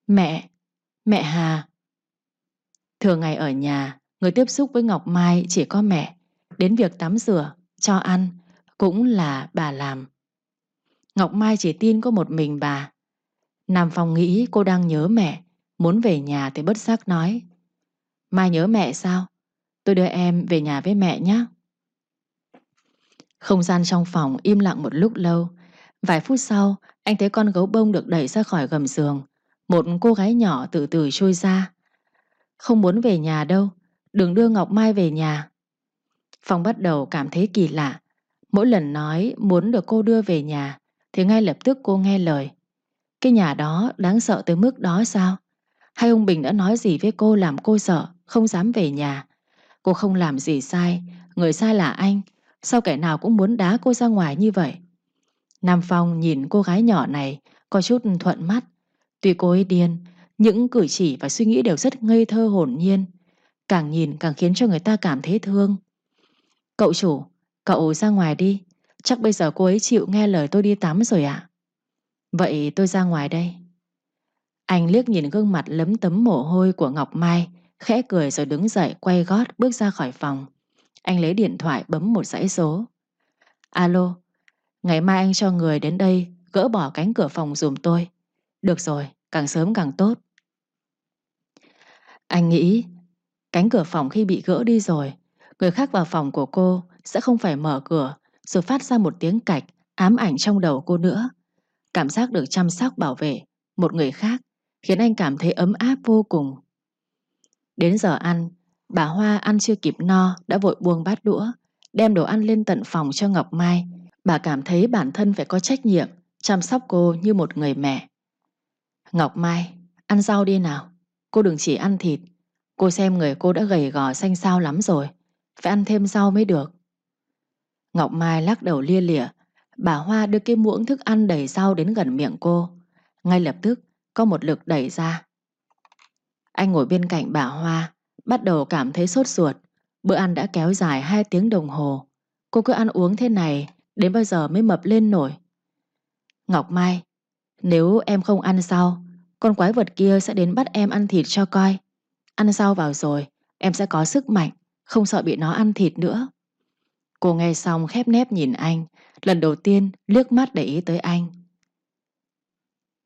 Mẹ, mẹ Hà. Thường ngày ở nhà, người tiếp xúc với Ngọc Mai chỉ có mẹ. Đến việc tắm rửa, cho ăn, cũng là bà làm. Ngọc Mai chỉ tin có một mình bà. Nam Phong nghĩ cô đang nhớ mẹ, muốn về nhà thì bất giác nói. Mai nhớ mẹ sao? Tôi đưa em về nhà với mẹ nhé. Không gian trong phòng im lặng một lúc lâu. Vài phút sau, anh thấy con gấu bông được đẩy ra khỏi gầm giường. Một cô gái nhỏ từ từ trôi ra. Không muốn về nhà đâu, đừng đưa Ngọc Mai về nhà. Phong bắt đầu cảm thấy kỳ lạ. Mỗi lần nói muốn được cô đưa về nhà, thì ngay lập tức cô nghe lời. Cái nhà đó đáng sợ tới mức đó sao? Hay ông Bình đã nói gì với cô làm cô sợ, không dám về nhà? Cô không làm gì sai, người sai là anh. Sao kẻ nào cũng muốn đá cô ra ngoài như vậy? Nam Phong nhìn cô gái nhỏ này có chút thuận mắt. Tuy cô ấy điên, những cử chỉ và suy nghĩ đều rất ngây thơ hồn nhiên. Càng nhìn càng khiến cho người ta cảm thấy thương. Cậu chủ, cậu ra ngoài đi. Chắc bây giờ cô ấy chịu nghe lời tôi đi tắm rồi ạ. Vậy tôi ra ngoài đây. Anh liếc nhìn gương mặt lấm tấm mồ hôi của Ngọc Mai, khẽ cười rồi đứng dậy quay gót bước ra khỏi phòng. Anh lấy điện thoại bấm một dãy số. Alo, ngày mai anh cho người đến đây gỡ bỏ cánh cửa phòng dùm tôi. Được rồi, càng sớm càng tốt. Anh nghĩ cánh cửa phòng khi bị gỡ đi rồi, người khác vào phòng của cô sẽ không phải mở cửa rồi phát ra một tiếng cạch ám ảnh trong đầu cô nữa. Cảm giác được chăm sóc bảo vệ một người khác khiến anh cảm thấy ấm áp vô cùng. Đến giờ ăn, bà Hoa ăn chưa kịp no đã vội buông bát đũa, đem đồ ăn lên tận phòng cho Ngọc Mai. Bà cảm thấy bản thân phải có trách nhiệm chăm sóc cô như một người mẹ. Ngọc Mai, ăn rau đi nào. Cô đừng chỉ ăn thịt. Cô xem người cô đã gầy gò xanh xao lắm rồi. Phải ăn thêm rau mới được. Ngọc Mai lắc đầu lia lịa. Bà Hoa đưa cái muỗng thức ăn đầy rau đến gần miệng cô. Ngay lập tức có một lực đẩy ra. Anh ngồi bên cạnh bà Hoa, bắt đầu cảm thấy sốt ruột. Bữa ăn đã kéo dài 2 tiếng đồng hồ. Cô cứ ăn uống thế này, đến bao giờ mới mập lên nổi. Ngọc Mai, nếu em không ăn rau, con quái vật kia sẽ đến bắt em ăn thịt cho coi. Ăn rau vào rồi, em sẽ có sức mạnh, không sợ bị nó ăn thịt nữa. Cô nghe xong khép nép nhìn anh, lần đầu tiên liếc mắt để ý tới anh.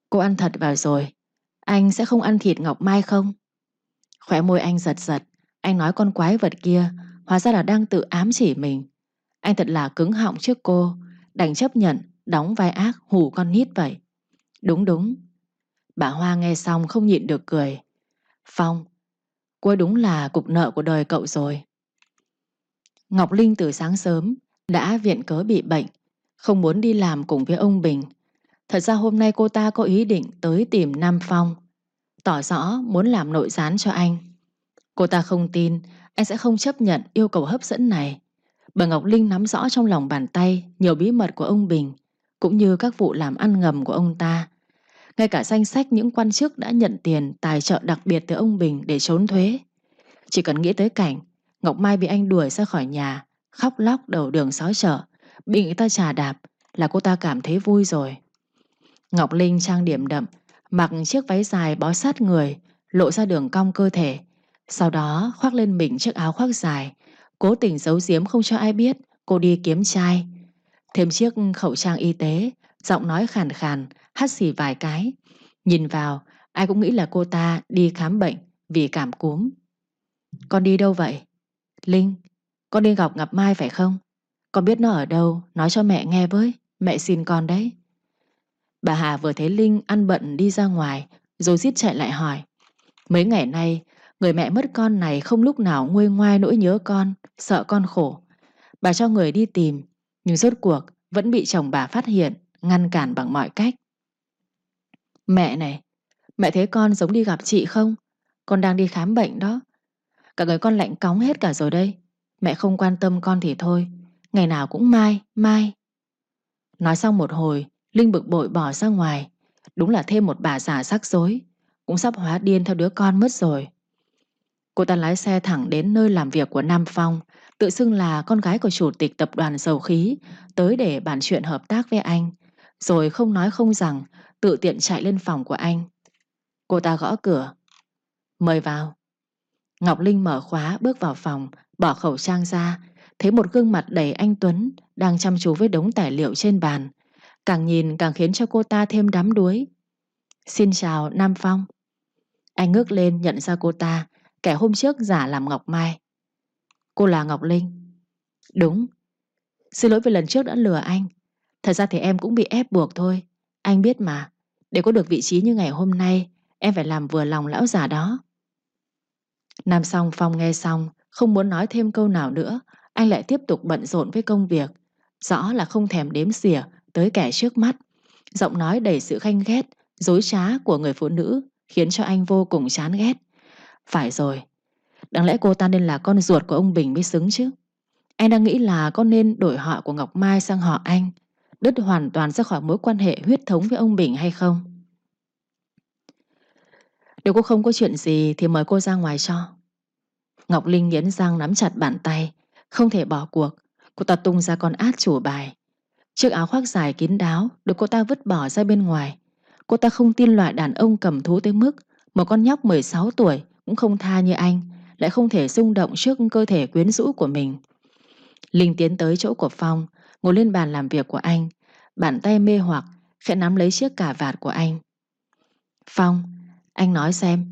Cô ăn thật vào rồi, anh sẽ không ăn thịt Ngọc Mai không? Khỏe môi anh giật giật, anh nói con quái vật kia, hóa ra là đang tự ám chỉ mình. Anh thật là cứng họng trước cô, đành chấp nhận, đóng vai ác hù con nít vậy. Đúng đúng. Bà Hoa nghe xong không nhịn được cười. Phong, cô đúng là cục nợ của đời cậu rồi. Ngọc Linh từ sáng sớm đã viện cớ bị bệnh, không muốn đi làm cùng với ông Bình. Thật ra hôm nay cô ta có ý định tới tìm Nam Phong, tỏ rõ muốn làm nội gián cho anh. Cô ta không tin anh sẽ không chấp nhận yêu cầu hấp dẫn này. Bà Ngọc Linh nắm rõ trong lòng bàn tay nhiều bí mật của ông Bình, cũng như các vụ làm ăn ngầm của ông ta. Ngay cả danh sách những quan chức đã nhận tiền tài trợ đặc biệt từ ông Bình để trốn thuế. Chỉ cần nghĩ tới cảnh Ngọc Mai bị anh đuổi ra khỏi nhà, khóc lóc đầu đường xó chợ, bị người ta trà đạp là cô ta cảm thấy vui rồi. Ngọc Linh trang điểm đậm, mặc chiếc váy dài bó sát người, lộ ra đường cong cơ thể. Sau đó khoác lên mình chiếc áo khoác dài, cố tình giấu giếm không cho ai biết cô đi kiếm trai. Thêm chiếc khẩu trang y tế, giọng nói khàn khàn, hắt xì vài cái. Nhìn vào, ai cũng nghĩ là cô ta đi khám bệnh vì cảm cúm. Con đi đâu vậy? Linh, con đi gặp Ngọc Mai phải không? Con biết nó ở đâu, nói cho mẹ nghe với, mẹ xin con đấy. Bà Hà vừa thấy Linh ăn bận đi ra ngoài, rồi giết chạy lại hỏi. Mấy ngày nay, người mẹ mất con này không lúc nào nguôi ngoai nỗi nhớ con, sợ con khổ. Bà cho người đi tìm, nhưng rốt cuộc vẫn bị chồng bà phát hiện, ngăn cản bằng mọi cách. Mẹ này, mẹ thấy con giống đi gặp chị không? Con đang đi khám bệnh đó. Cả người con lạnh cóng hết cả rồi đây. Mẹ không quan tâm con thì thôi. Ngày nào cũng mai, mai. Nói xong một hồi, Linh bực bội bỏ ra ngoài. Đúng là thêm một bà già rắc rối. Cũng sắp hóa điên theo đứa con mất rồi. Cô ta lái xe thẳng đến nơi làm việc của Nam Phong, tự xưng là con gái của chủ tịch tập đoàn dầu khí, tới để bàn chuyện hợp tác với anh. Rồi không nói không rằng, tự tiện chạy lên phòng của anh. Cô ta gõ cửa. Mời vào. Ngọc Linh mở khóa bước vào phòng, bỏ khẩu trang ra, thấy một gương mặt đầy anh Tuấn đang chăm chú với đống tài liệu trên bàn. Càng nhìn càng khiến cho cô ta thêm đắm đuối. Xin chào Nam Phong. Anh ngước lên nhận ra cô ta, kẻ hôm trước giả làm Ngọc Mai. Cô là Ngọc Linh. Đúng. Xin lỗi vì lần trước đã lừa anh. Thật ra thì em cũng bị ép buộc thôi. Anh biết mà. Để có được vị trí như ngày hôm nay, em phải làm vừa lòng lão già đó. Nam song Phong nghe xong, không muốn nói thêm câu nào nữa, anh lại tiếp tục bận rộn với công việc. Rõ là không thèm đếm xỉa tới kẻ trước mắt. Giọng nói đầy sự khanh ghét, dối trá của người phụ nữ khiến cho anh vô cùng chán ghét. Phải rồi, đáng lẽ cô ta nên là con ruột của ông Bình mới xứng chứ. Anh đang nghĩ là có nên đổi họ của Ngọc Mai sang họ anh, đứt hoàn toàn ra khỏi mối quan hệ huyết thống với ông Bình hay không? Nếu cô không có chuyện gì thì mời cô ra ngoài cho. Ngọc Linh nghiến răng nắm chặt bàn tay, không thể bỏ cuộc. Cô ta tung ra con át chủ bài. Chiếc áo khoác dài kín đáo được cô ta vứt bỏ ra bên ngoài. Cô ta không tin loại đàn ông cầm thú tới mức một con nhóc 16 tuổi cũng không tha như anh lại không thể rung động trước cơ thể quyến rũ của mình. Linh tiến tới chỗ của Phong, ngồi lên bàn làm việc của anh, bàn tay mê hoặc khẽ nắm lấy chiếc cà vạt của anh. Phong, anh nói xem,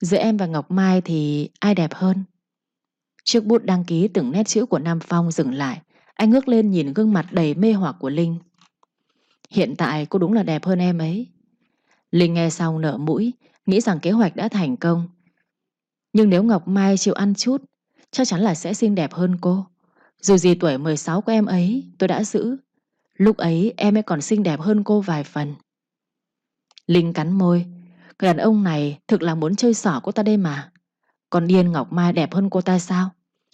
giữa em và Ngọc Mai thì ai đẹp hơn? Chiếc bút đăng ký từng nét chữ của Nam Phong dừng lại, anh ngước lên nhìn gương mặt đầy mê hoặc của Linh. Hiện tại cô đúng là đẹp hơn em ấy. Linh nghe xong nở mũi, nghĩ rằng kế hoạch đã thành công. Nhưng nếu Ngọc Mai chịu ăn chút, chắc chắn là sẽ xinh đẹp hơn cô. Dù gì tuổi 16 của em ấy tôi đã giữ. Lúc ấy em ấy còn xinh đẹp hơn cô vài phần. Linh cắn môi. Người đàn ông này thực là muốn chơi xỏ cô ta đây mà. Còn điên Ngọc Mai đẹp hơn cô ta sao?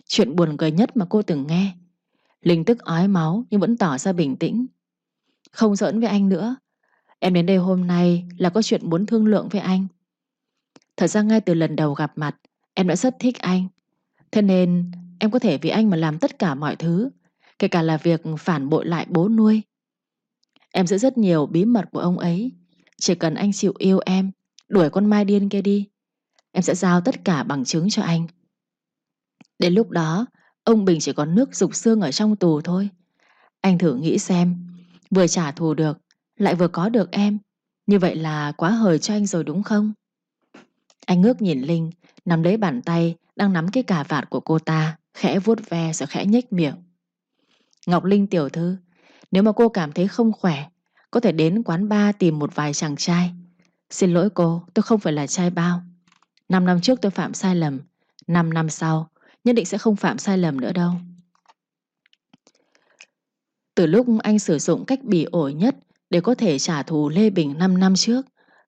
Chuyện buồn cười nhất mà cô từng nghe. Linh tức ói máu nhưng vẫn tỏ ra bình tĩnh. Không giỡn với anh nữa. Em đến đây hôm nay là có chuyện muốn thương lượng với anh. Thật ra ngay từ lần đầu gặp mặt, em đã rất thích anh. Thế nên em có thể vì anh mà làm tất cả mọi thứ, kể cả là việc phản bội lại bố nuôi. Em giữ rất nhiều bí mật của ông ấy. Chỉ cần anh chịu yêu em, đuổi con Mai điên kia đi, em sẽ giao tất cả bằng chứng cho anh. Đến lúc đó, ông Bình chỉ còn nước dục xương ở trong tù thôi. Anh thử nghĩ xem, vừa trả thù được, lại vừa có được em. Như vậy là quá hời cho anh rồi đúng không? Anh ngước nhìn Linh, nắm lấy bàn tay đang nắm cái cà vạt của cô ta, khẽ vuốt ve rồi khẽ nhếch miệng. Ngọc Linh tiểu thư, nếu mà cô cảm thấy không khỏe, có thể đến quán bar tìm một vài chàng trai. Xin lỗi cô, tôi không phải là trai bao. Năm năm trước tôi phạm sai lầm, năm năm sau nhất định sẽ không phạm sai lầm nữa đâu. Từ lúc anh sử dụng cách bỉ ổi nhất để có thể trả thù Lê Bình 5 năm trước,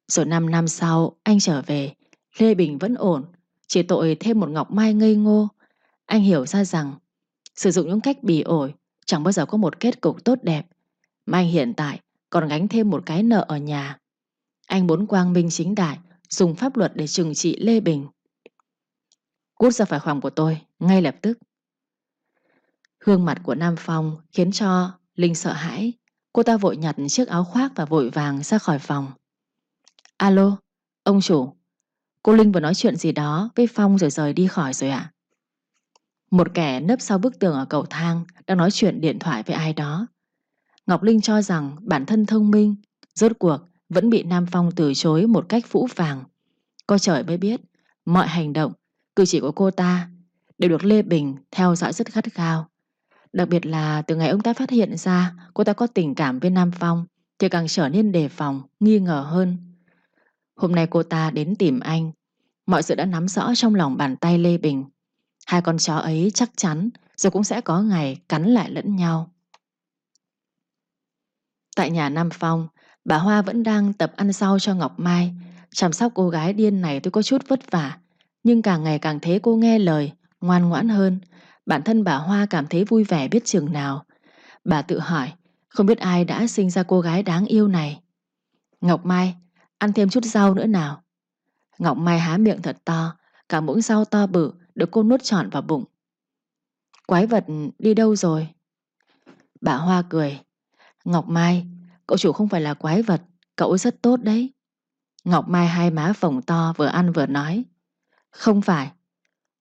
rồi 5 năm sau anh trở về, Lê Bình vẫn ổn, chỉ tội thêm một ngọc mai ngây ngô. Anh hiểu ra rằng sử dụng những cách bỉ ổi chẳng bao giờ có một kết cục tốt đẹp, mà anh hiện tại còn gánh thêm một cái nợ ở nhà. Anh muốn quang minh chính đại, dùng pháp luật để trừng trị Lê Bình. Cút ra khỏi phòng của tôi, ngay lập tức. Hương mặt của Nam Phong khiến cho Linh sợ hãi. Cô ta vội nhặt chiếc áo khoác và vội vàng ra khỏi phòng. Alo, ông chủ. Cô Linh vừa nói chuyện gì đó với Phong rồi rời đi khỏi rồi ạ. Một kẻ nấp sau bức tường ở cầu thang đang nói chuyện điện thoại với ai đó. Ngọc Linh cho rằng bản thân thông minh, rốt cuộc vẫn bị Nam Phong từ chối một cách phũ phàng. Có trời mới biết, mọi hành động, cử chỉ của cô ta đều được Lê Bình theo dõi rất khát khao. Đặc biệt là từ ngày ông ta phát hiện ra cô ta có tình cảm với Nam Phong thì càng trở nên đề phòng, nghi ngờ hơn. Hôm nay cô ta đến tìm anh. Mọi sự đã nắm rõ trong lòng bàn tay Lê Bình. Hai con chó ấy chắc chắn rồi cũng sẽ có ngày cắn lại lẫn nhau. Tại nhà Nam Phong, bà Hoa vẫn đang tập ăn rau cho Ngọc Mai. Chăm sóc cô gái điên này tôi có chút vất vả. Nhưng càng ngày càng thấy cô nghe lời, ngoan ngoãn hơn. Bản thân bà Hoa cảm thấy vui vẻ biết chừng nào. Bà tự hỏi, không biết ai đã sinh ra cô gái đáng yêu này. Ngọc Mai, ăn thêm chút rau nữa nào. Ngọc Mai há miệng thật to, cả muỗng rau to bự được cô nuốt trọn vào bụng. Quái vật đi đâu rồi? Bà Hoa cười. Ngọc Mai, cậu chủ không phải là quái vật, cậu rất tốt đấy. Ngọc Mai hai má phồng to vừa ăn vừa nói. Không phải,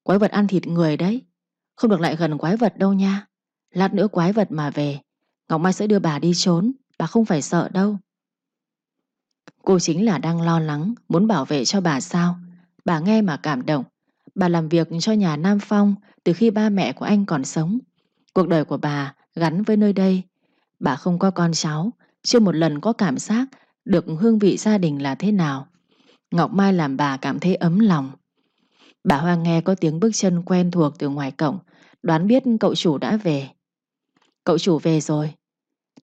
quái vật ăn thịt người đấy. Không được lại gần quái vật đâu nha. Lát nữa quái vật mà về, Ngọc Mai sẽ đưa bà đi trốn, bà không phải sợ đâu. Cô chính là đang lo lắng, muốn bảo vệ cho bà sao. Bà nghe mà cảm động. Bà làm việc cho nhà Nam Phong từ khi ba mẹ của anh còn sống. Cuộc đời của bà gắn với nơi đây. Bà không có con cháu, chưa một lần có cảm giác được hương vị gia đình là thế nào. Ngọc Mai làm bà cảm thấy ấm lòng. Bà Hoa nghe có tiếng bước chân quen thuộc từ ngoài cổng, đoán biết cậu chủ đã về. Cậu chủ về rồi.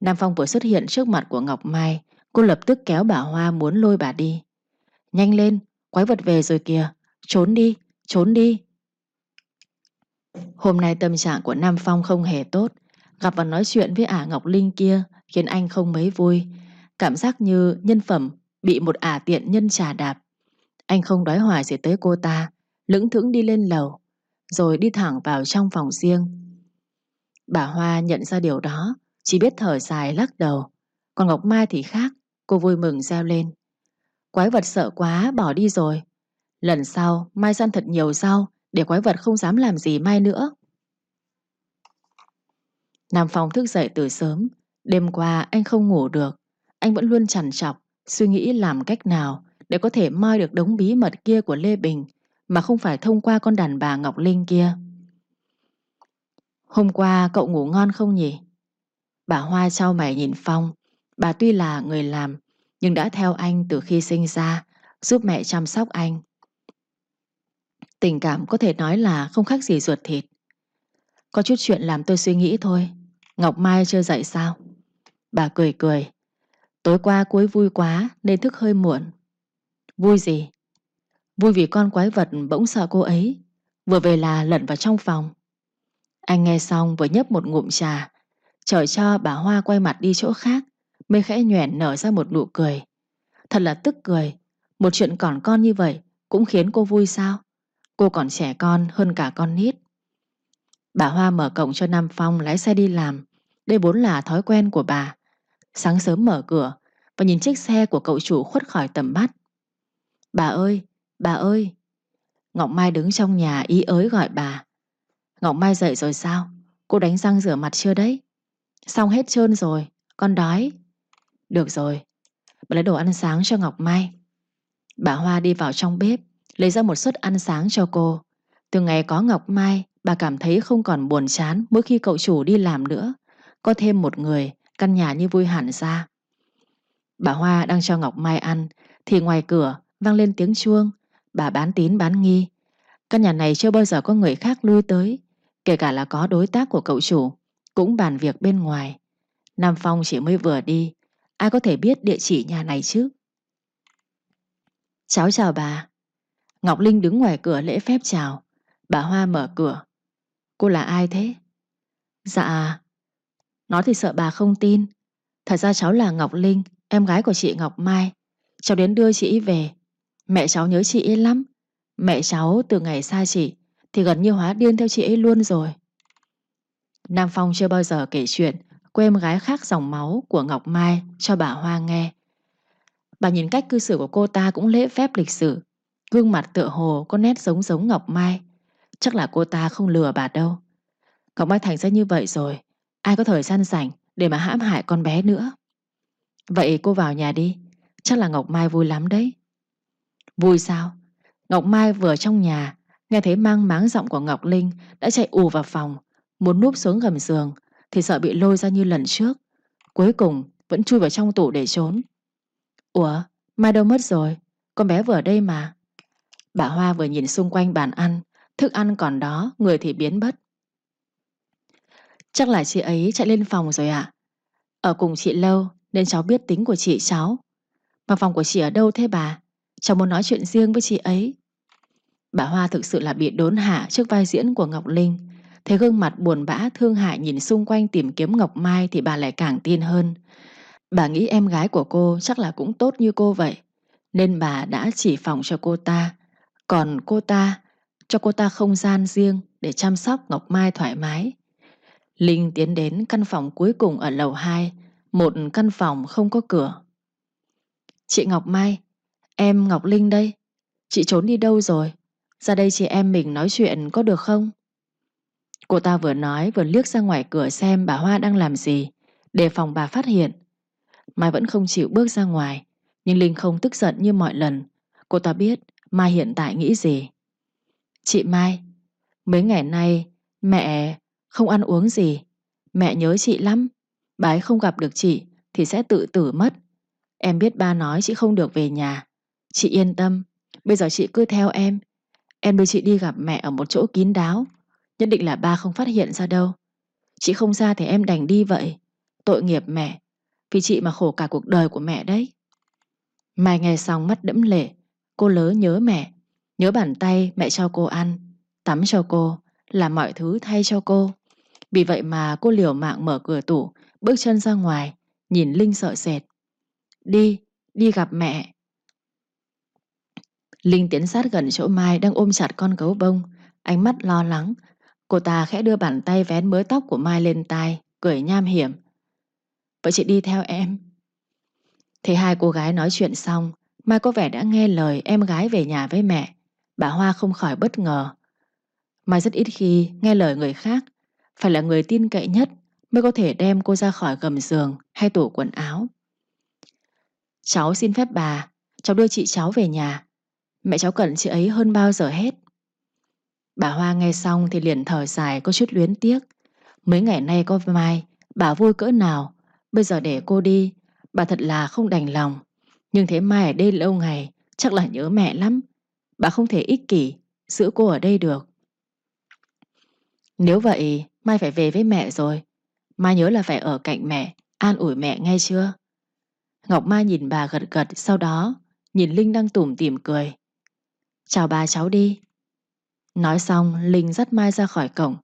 Nam Phong vừa xuất hiện trước mặt của Ngọc Mai, cô lập tức kéo bà Hoa muốn lôi bà đi. Nhanh lên, quái vật về rồi kìa, trốn đi, trốn đi. Hôm nay tâm trạng của Nam Phong không hề tốt, gặp và nói chuyện với ả Ngọc Linh kia khiến anh không mấy vui, cảm giác như nhân phẩm bị một ả tiện nhân trà đạp. Anh không đói hoài gì tới cô ta, lững thững đi lên lầu, rồi đi thẳng vào trong phòng riêng. Bà Hoa nhận ra điều đó, chỉ biết thở dài lắc đầu. Còn Ngọc Mai thì khác, cô vui mừng reo lên. Quái vật sợ quá, bỏ đi rồi. Lần sau, Mai săn thật nhiều rau, để quái vật không dám làm gì Mai nữa. Nam Phong thức dậy từ sớm, đêm qua anh không ngủ được. Anh vẫn luôn chằn chọc, suy nghĩ làm cách nào để có thể moi được đống bí mật kia của Lê Bình mà không phải thông qua con đàn bà Ngọc Linh kia. Hôm qua cậu ngủ ngon không nhỉ? Bà Hoa trao mày nhìn Phong. Bà tuy là người làm, Nhưng đã theo anh từ khi sinh ra, Giúp mẹ chăm sóc anh. Tình cảm có thể nói là không khác gì ruột thịt. Có chút chuyện làm tôi suy nghĩ thôi. Ngọc Mai chưa dậy sao? Bà cười cười. Tối qua cuối vui quá nên thức hơi muộn. Vui gì? Vui vì con quái vật bỗng sợ cô ấy Vừa về là lẩn vào trong phòng. Anh nghe xong vừa nhấp một ngụm trà Chờ cho bà Hoa quay mặt đi chỗ khác Mới khẽ nhoẻn nở ra một nụ cười. Thật là tức cười Một chuyện còn con như vậy Cũng khiến cô vui sao? Cô còn trẻ con hơn cả con nít. Bà Hoa mở cổng cho Nam Phong lái xe đi làm. Đây vốn là thói quen của bà. Sáng sớm mở cửa Và nhìn chiếc xe của cậu chủ khuất khỏi tầm mắt. Bà ơi, bà ơi! Ngọc Mai đứng trong nhà ý ới gọi bà. Ngọc Mai dậy rồi sao? Cô đánh răng rửa mặt chưa đấy? Xong hết trơn rồi, Con đói. Được rồi, Bà lấy đồ ăn sáng cho Ngọc Mai. Bà Hoa đi vào trong bếp, Lấy ra một suất ăn sáng cho cô. Từ ngày có Ngọc Mai, Bà cảm thấy không còn buồn chán Mỗi khi cậu chủ đi làm nữa. Có thêm một người, Căn nhà như vui hẳn ra. Bà Hoa đang cho Ngọc Mai ăn, Thì ngoài cửa vang lên tiếng chuông. Bà bán tín bán nghi. Căn nhà này chưa bao giờ có người khác lui tới, Kể cả là có đối tác của cậu chủ, Cũng bàn việc bên ngoài. Nam Phong chỉ mới vừa đi, Ai có thể biết địa chỉ nhà này chứ? Cháu chào bà. Ngọc Linh đứng ngoài cửa lễ phép chào. Bà Hoa mở cửa. Cô là ai thế? Dạ. Nói thì sợ bà không tin. Thật ra cháu là Ngọc Linh, Em gái của chị Ngọc Mai. Cháu đến đưa chị về. Mẹ cháu nhớ chị ấy lắm. Mẹ cháu từ ngày xa chị, Thì gần như hóa điên theo chị ấy luôn rồi. Nam Phong chưa bao giờ kể chuyện Cô em gái khác dòng máu của Ngọc Mai Cho bà Hoa nghe. Bà nhìn cách cư xử của cô ta cũng lễ phép lịch sự. Gương mặt tựa hồ có nét giống giống Ngọc Mai. Chắc là cô ta không lừa bà đâu. Ngọc Mai thành ra như vậy rồi. Ai có thời gian rảnh Để mà hãm hại con bé nữa? Vậy cô vào nhà đi. Chắc là Ngọc Mai vui lắm đấy. Vui sao? Ngọc Mai vừa trong nhà, Nghe thấy mang máng giọng của Ngọc Linh, Đã chạy ù vào phòng, Muốn núp xuống gầm giường, Thì sợ bị lôi ra như lần trước. Cuối cùng, vẫn chui vào trong tủ để trốn. Ủa, Mai đâu mất rồi? Con bé vừa ở đây mà. Bà Hoa vừa nhìn xung quanh bàn ăn, Thức ăn còn đó, Người thì biến mất. Chắc là chị ấy chạy lên phòng rồi ạ. Ở cùng chị lâu, Nên cháu biết tính của chị, cháu. Mà phòng của chị ở đâu thế bà? Cháu muốn nói chuyện riêng với chị ấy. Bà Hoa thực sự là bị đốn hạ Trước vai diễn của Ngọc Linh. Thấy gương mặt buồn bã, thương hại nhìn xung quanh tìm kiếm Ngọc Mai Thì bà lại càng tin hơn. Bà nghĩ em gái của cô chắc là cũng tốt như cô vậy, Nên bà đã chỉ phòng cho cô ta. Còn cô ta, Cho cô ta không gian riêng Để chăm sóc Ngọc Mai thoải mái. Linh tiến đến căn phòng cuối cùng ở lầu 2 Một căn phòng không có cửa. Chị Ngọc Mai Em Ngọc Linh đây. Chị trốn đi đâu rồi? Ra đây chị em mình nói chuyện có được không? Cô ta vừa nói vừa liếc ra ngoài cửa xem bà Hoa đang làm gì, Đề phòng bà phát hiện. Mai vẫn không chịu bước ra ngoài, Nhưng Linh không tức giận như mọi lần. Cô ta biết Mai hiện tại nghĩ gì. Chị Mai, Mấy ngày nay mẹ không ăn uống gì? Mẹ nhớ chị lắm. Bà ấy không gặp được chị Thì sẽ tự tử mất. Em biết ba nói chị không được về nhà. Chị yên tâm. Bây giờ chị cứ theo em. Em đưa chị đi gặp mẹ ở một chỗ kín đáo. Nhất định là ba không phát hiện ra đâu. Chị không ra thì em đành đi vậy. Tội nghiệp mẹ. Vì chị mà khổ cả cuộc đời của mẹ đấy. Mai nghe xong mắt đẫm lệ. Cô lớ nhớ mẹ. Nhớ bàn tay mẹ cho cô ăn. Tắm cho cô. Làm mọi thứ thay cho cô. Vì vậy mà cô liều mạng mở cửa tủ Bước chân ra ngoài Nhìn Linh sợ sệt. Đi, đi gặp mẹ. Linh tiến sát gần chỗ Mai đang ôm chặt con gấu bông. Ánh mắt lo lắng. Cô ta khẽ đưa bàn tay vén mớ tóc của Mai lên tai, Cười nham hiểm. Vậy chị đi theo em. Thấy hai cô gái nói chuyện xong, Mai có vẻ đã nghe lời em gái về nhà với mẹ. Bà Hoa không khỏi bất ngờ. Mai rất ít khi nghe lời người khác. Phải là người tin cậy nhất Mới có thể đem cô ra khỏi gầm giường Hay tủ quần áo. Cháu xin phép bà, Cháu đưa chị cháu về nhà. Mẹ cháu cần chị ấy hơn bao giờ hết Bà Hoa nghe xong thì liền thở dài có chút luyến tiếc Mấy ngày nay có Mai, bà vui cỡ nào, bây giờ để cô đi, bà thật là không đành lòng. Nhưng thế Mai ở đây lâu ngày, chắc là nhớ mẹ lắm. Bà không thể ích kỷ, giữ cô ở đây được. Nếu vậy, Mai phải về với mẹ rồi. Mai nhớ là phải ở cạnh mẹ, an ủi mẹ nghe chưa? Ngọc Mai nhìn bà gật gật sau đó, nhìn Linh đang tủm tỉm cười. Chào bà cháu đi. Nói xong, Linh dắt Mai ra khỏi cổng.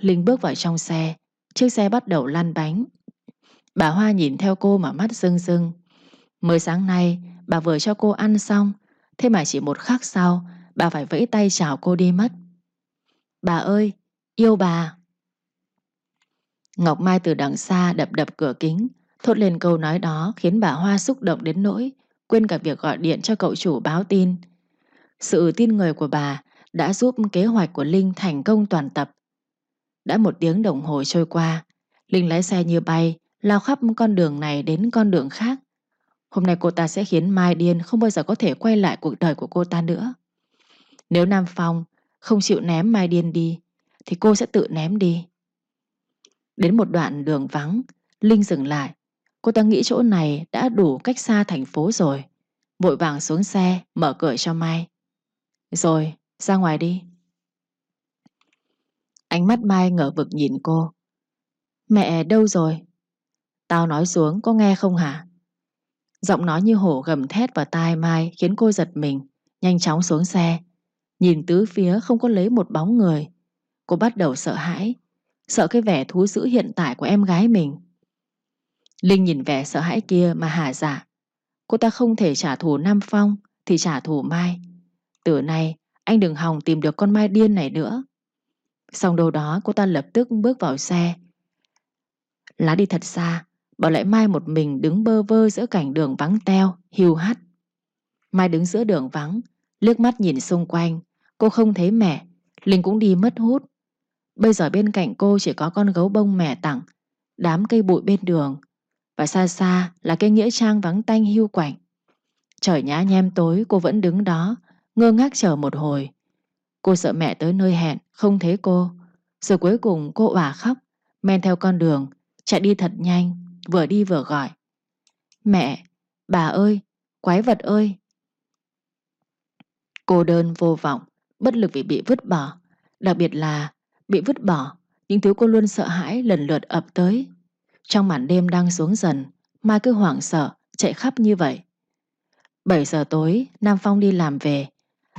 Linh bước vào trong xe, chiếc xe bắt đầu lăn bánh. Bà Hoa nhìn theo cô mà mắt rưng rưng. Mới sáng nay, bà vừa cho cô ăn xong, thế mà chỉ một khắc sau, bà phải vẫy tay chào cô đi mất. Bà ơi, yêu bà. Ngọc Mai từ đằng xa đập đập cửa kính, thốt lên câu nói đó khiến bà Hoa xúc động đến nỗi, quên cả việc gọi điện cho cậu chủ báo tin. Sự tin người của bà đã giúp kế hoạch của Linh thành công toàn tập. Đã một tiếng đồng hồ trôi qua, Linh lái xe như bay, lao khắp con đường này đến con đường khác. Hôm nay cô ta sẽ khiến Mai điên không bao giờ có thể quay lại cuộc đời của cô ta nữa. Nếu Nam Phong không chịu ném Mai điên đi, thì cô sẽ tự ném đi. Đến một đoạn đường vắng, Linh dừng lại. Cô ta nghĩ chỗ này đã đủ cách xa thành phố rồi. Vội vàng xuống xe, mở cửa cho Mai. Rồi, ra ngoài đi. Ánh mắt Mai ngỡ vực nhìn cô. Mẹ đâu rồi? Tao nói xuống có nghe không hả? Giọng nói như hổ gầm thét vào tai Mai khiến cô giật mình, nhanh chóng xuống xe. Nhìn tứ phía không có lấy một bóng người. Cô bắt đầu sợ hãi, sợ cái vẻ thú dữ hiện tại của em gái mình. Linh nhìn vẻ sợ hãi kia mà hả dạ. Cô ta không thể trả thù Nam Phong thì trả thù Mai. Từ nay anh đừng hòng tìm được con Mai điên này nữa. Xong đâu đó cô ta lập tức bước vào xe. Lá đi thật xa, bỏ lại Mai một mình đứng bơ vơ giữa cảnh đường vắng teo, hiu hắt. Mai đứng giữa đường vắng, liếc mắt nhìn xung quanh. Cô không thấy mẹ, Linh cũng đi mất hút. Bây giờ bên cạnh cô chỉ có con gấu bông mẹ tặng, đám cây bụi bên đường. Và xa xa là cái nghĩa trang vắng tanh hưu quạnh. Trời nhá nhem tối cô vẫn đứng đó, ngơ ngác chờ một hồi. Cô sợ mẹ tới nơi hẹn, không thấy cô. Rồi cuối cùng cô òa khóc, men theo con đường, chạy đi thật nhanh, vừa đi vừa gọi. Mẹ, bà ơi, quái vật ơi. Cô đơn vô vọng, bất lực vì bị vứt bỏ. Đặc biệt là bị vứt bỏ, những thứ cô luôn sợ hãi lần lượt ập tới. Trong màn đêm đang xuống dần, Mai cứ hoảng sợ, chạy khắp như vậy. 7 giờ tối, Nam Phong đi làm về.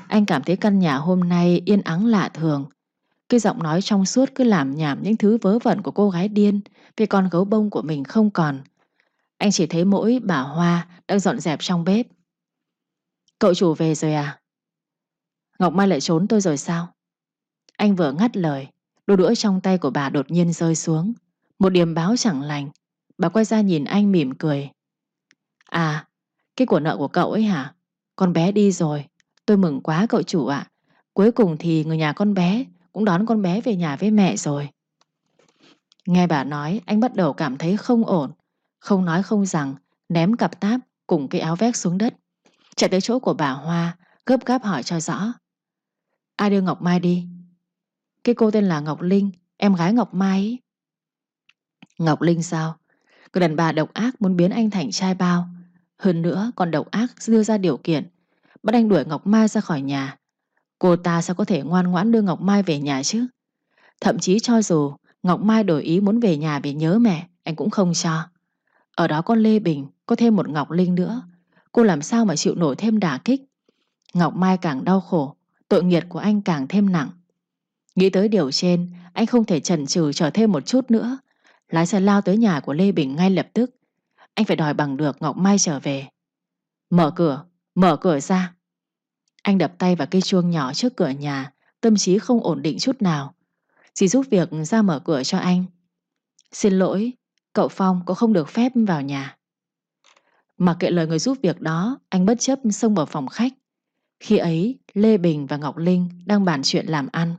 Anh cảm thấy căn nhà hôm nay yên ắng lạ thường. Cái giọng nói trong suốt cứ làm nhảm những thứ vớ vẩn của cô gái điên vì con gấu bông của mình không còn. Anh chỉ thấy mỗi bà Hoa đang dọn dẹp trong bếp. Cậu chủ về rồi à? Ngọc Mai lại trốn tôi rồi sao? Anh vừa ngắt lời, đôi đũa trong tay của bà đột nhiên rơi xuống. Một điểm báo chẳng lành. Bà quay ra nhìn anh mỉm cười. À, cái của nợ của cậu ấy hả? Con bé đi rồi. Tôi mừng quá cậu chủ ạ. Cuối cùng thì người nhà con bé cũng đón con bé về nhà với mẹ rồi. Nghe bà nói, anh bắt đầu cảm thấy không ổn. Không nói không rằng, ném cặp táp cùng cái áo vét xuống đất. Chạy tới chỗ của bà Hoa, gấp gáp hỏi cho rõ. Ai đưa Ngọc Mai đi? Cái cô tên là Ngọc Linh, em gái Ngọc Mai ấy. Ngọc Linh sao? Cái đàn bà độc ác muốn biến anh thành trai bao. Hơn nữa còn độc ác đưa ra điều kiện bắt anh đuổi Ngọc Mai ra khỏi nhà. Cô ta sao có thể ngoan ngoãn đưa Ngọc Mai về nhà chứ? Thậm chí cho dù Ngọc Mai đổi ý muốn về nhà vì nhớ mẹ, anh cũng không cho. Ở đó con Lê Bình, có thêm một Ngọc Linh nữa. Cô làm sao mà chịu nổi thêm đả kích? Ngọc Mai càng đau khổ, tội nghiệt của anh càng thêm nặng. Nghĩ tới điều trên, anh không thể chần chừ chờ thêm một chút nữa. Lái xe lao tới nhà của Lê Bình ngay lập tức. Anh phải đòi bằng được Ngọc Mai trở về. Mở cửa, mở cửa ra. Anh đập tay vào cây chuông nhỏ trước cửa nhà, tâm trí không ổn định chút nào. Chỉ giúp việc ra mở cửa cho anh. Xin lỗi, cậu Phong có không được phép vào nhà. Mặc kệ lời người giúp việc đó, anh bất chấp xông vào phòng khách. Khi ấy, Lê Bình và Ngọc Linh đang bàn chuyện làm ăn.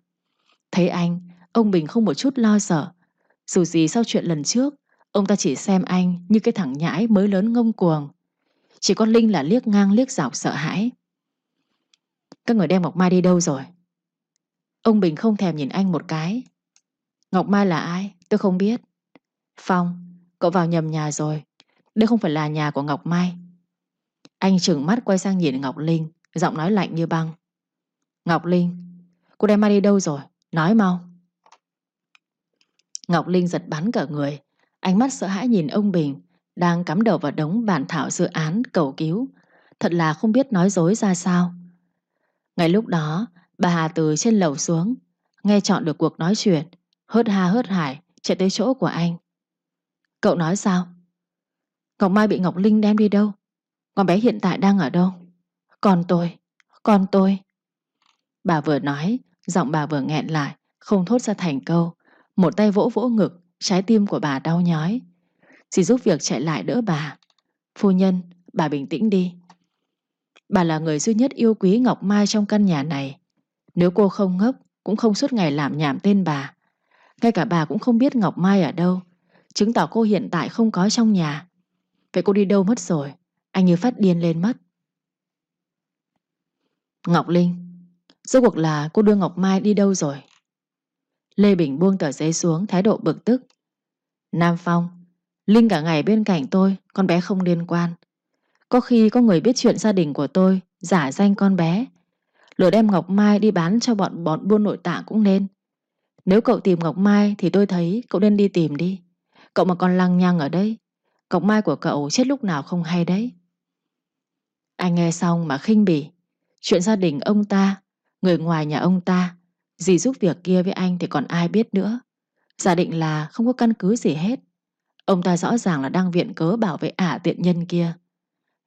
Thấy anh, ông Bình không một chút lo sợ. Dù gì sau chuyện lần trước, ông ta chỉ xem anh như cái thằng nhãi mới lớn ngông cuồng. Chỉ có Linh là liếc ngang liếc dọc sợ hãi. Các người đem Ngọc Mai đi đâu rồi? Ông Bình không thèm nhìn anh một cái. Ngọc Mai là ai? tôi không biết. Phong, cậu vào nhầm nhà rồi. Đây không phải là nhà của Ngọc Mai. Anh trừng mắt quay sang nhìn Ngọc Linh, giọng nói lạnh như băng. Ngọc Linh, cô đem Mai đi đâu rồi? Nói mau. Ngọc Linh giật bắn cả người, ánh mắt sợ hãi nhìn ông Bình, đang cắm đầu vào đống bản thảo dự án cầu cứu. Thật là không biết nói dối ra sao. Ngay lúc đó, bà Hà từ trên lầu xuống, nghe chọn được cuộc nói chuyện, hớt ha hớt hải, chạy tới chỗ của anh. Cậu nói sao? Ngọc Mai bị Ngọc Linh đem đi đâu? Con bé hiện tại đang ở đâu? Con tôi, con tôi. Bà vừa nói, giọng bà vừa nghẹn lại, không thốt ra thành câu. Một tay vỗ vỗ ngực, trái tim của bà đau nhói. Dì giúp việc chạy lại đỡ bà. Phu nhân, bà bình tĩnh đi. Bà là người duy nhất yêu quý Ngọc Mai trong căn nhà này. Nếu cô không ngốc, cũng không suốt ngày làm nhảm tên bà. Ngay cả bà cũng không biết Ngọc Mai ở đâu. Chứng tỏ cô hiện tại không có trong nhà. Vậy cô đi đâu mất rồi? Anh như phát điên lên mất. Ngọc Linh, rốt cuộc là cô đưa Ngọc Mai đi đâu rồi? Lê Bình buông tờ giấy xuống thái độ bực tức. Nam Phong, Linh cả ngày bên cạnh tôi, con bé không liên quan. Có khi có người biết chuyện gia đình của tôi, giả danh con bé. Lừa đem Ngọc Mai đi bán cho bọn bọn buôn nội tạng cũng nên. Nếu cậu tìm Ngọc Mai thì tôi thấy cậu nên đi tìm đi. Cậu mà còn lăng nhăng ở đây, Ngọc Mai của cậu chết lúc nào không hay đấy. Anh nghe xong mà khinh bỉ. Chuyện gia đình ông ta, người ngoài nhà ông ta, gì giúp việc kia với anh thì còn ai biết nữa. Giả định là không có căn cứ gì hết. Ông ta rõ ràng là đang viện cớ bảo vệ ả tiện nhân kia.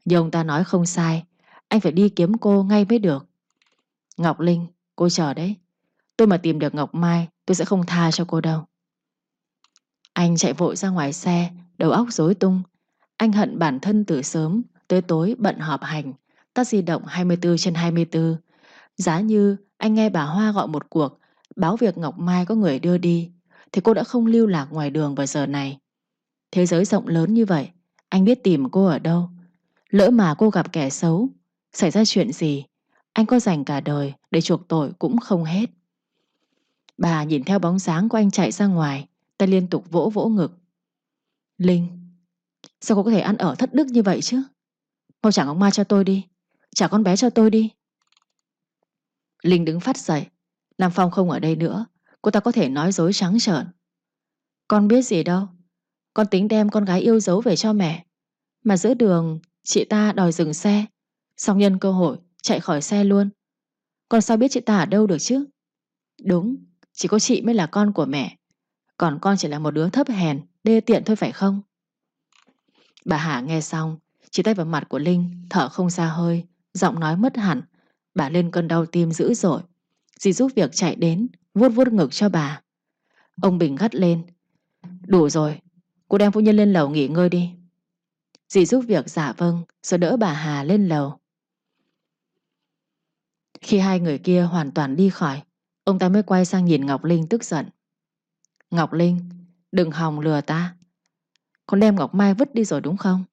Nhưng ông ta nói không sai, anh phải đi kiếm cô ngay mới được. Ngọc Linh, cô chờ đấy. Tôi mà tìm được Ngọc Mai, tôi sẽ không tha cho cô đâu. Anh chạy vội ra ngoài xe, đầu óc rối tung. Anh hận bản thân từ sớm tới tối bận họp hành, tắt di động 24 trên 24. Giá như anh nghe bà Hoa gọi một cuộc, báo việc Ngọc Mai có người đưa đi, thì cô đã không lưu lạc ngoài đường vào giờ này. Thế giới rộng lớn như vậy, anh biết tìm cô ở đâu. Lỡ mà cô gặp kẻ xấu, xảy ra chuyện gì, anh có dành cả đời để chuộc tội cũng không hết. Bà nhìn theo bóng dáng của anh chạy ra ngoài, tay liên tục vỗ vỗ ngực. Linh, sao cô có thể ăn ở thất đức như vậy chứ? Mau trả ông ma cho tôi đi, trả con bé cho tôi đi. Linh đứng phát dậy, Nam Phong không ở đây nữa, cô ta có thể nói dối trắng trợn. Con biết gì đâu, con tính đem con gái yêu dấu về cho mẹ. Mà giữa đường, chị ta đòi dừng xe, xong nhân cơ hội chạy khỏi xe luôn. Con sao biết chị ta ở đâu được chứ? Đúng, chỉ có chị mới là con của mẹ. Còn con chỉ là một đứa thấp hèn, đê tiện thôi phải không? Bà Hà nghe xong, chỉ tay vào mặt của Linh, thở không ra hơi, giọng nói mất hẳn. Bà lên cơn đau tim dữ dội. Dì giúp việc chạy đến, vuốt vuốt ngực cho bà. Ông Bình gắt lên. Đủ rồi, cô đem phu nhân lên lầu nghỉ ngơi đi. Dì giúp việc giả vâng, rồi đỡ bà Hà lên lầu. Khi hai người kia hoàn toàn đi khỏi, ông ta mới quay sang nhìn Ngọc Linh tức giận. Ngọc Linh, đừng hòng lừa ta. Con đem Ngọc Mai vứt đi rồi đúng không?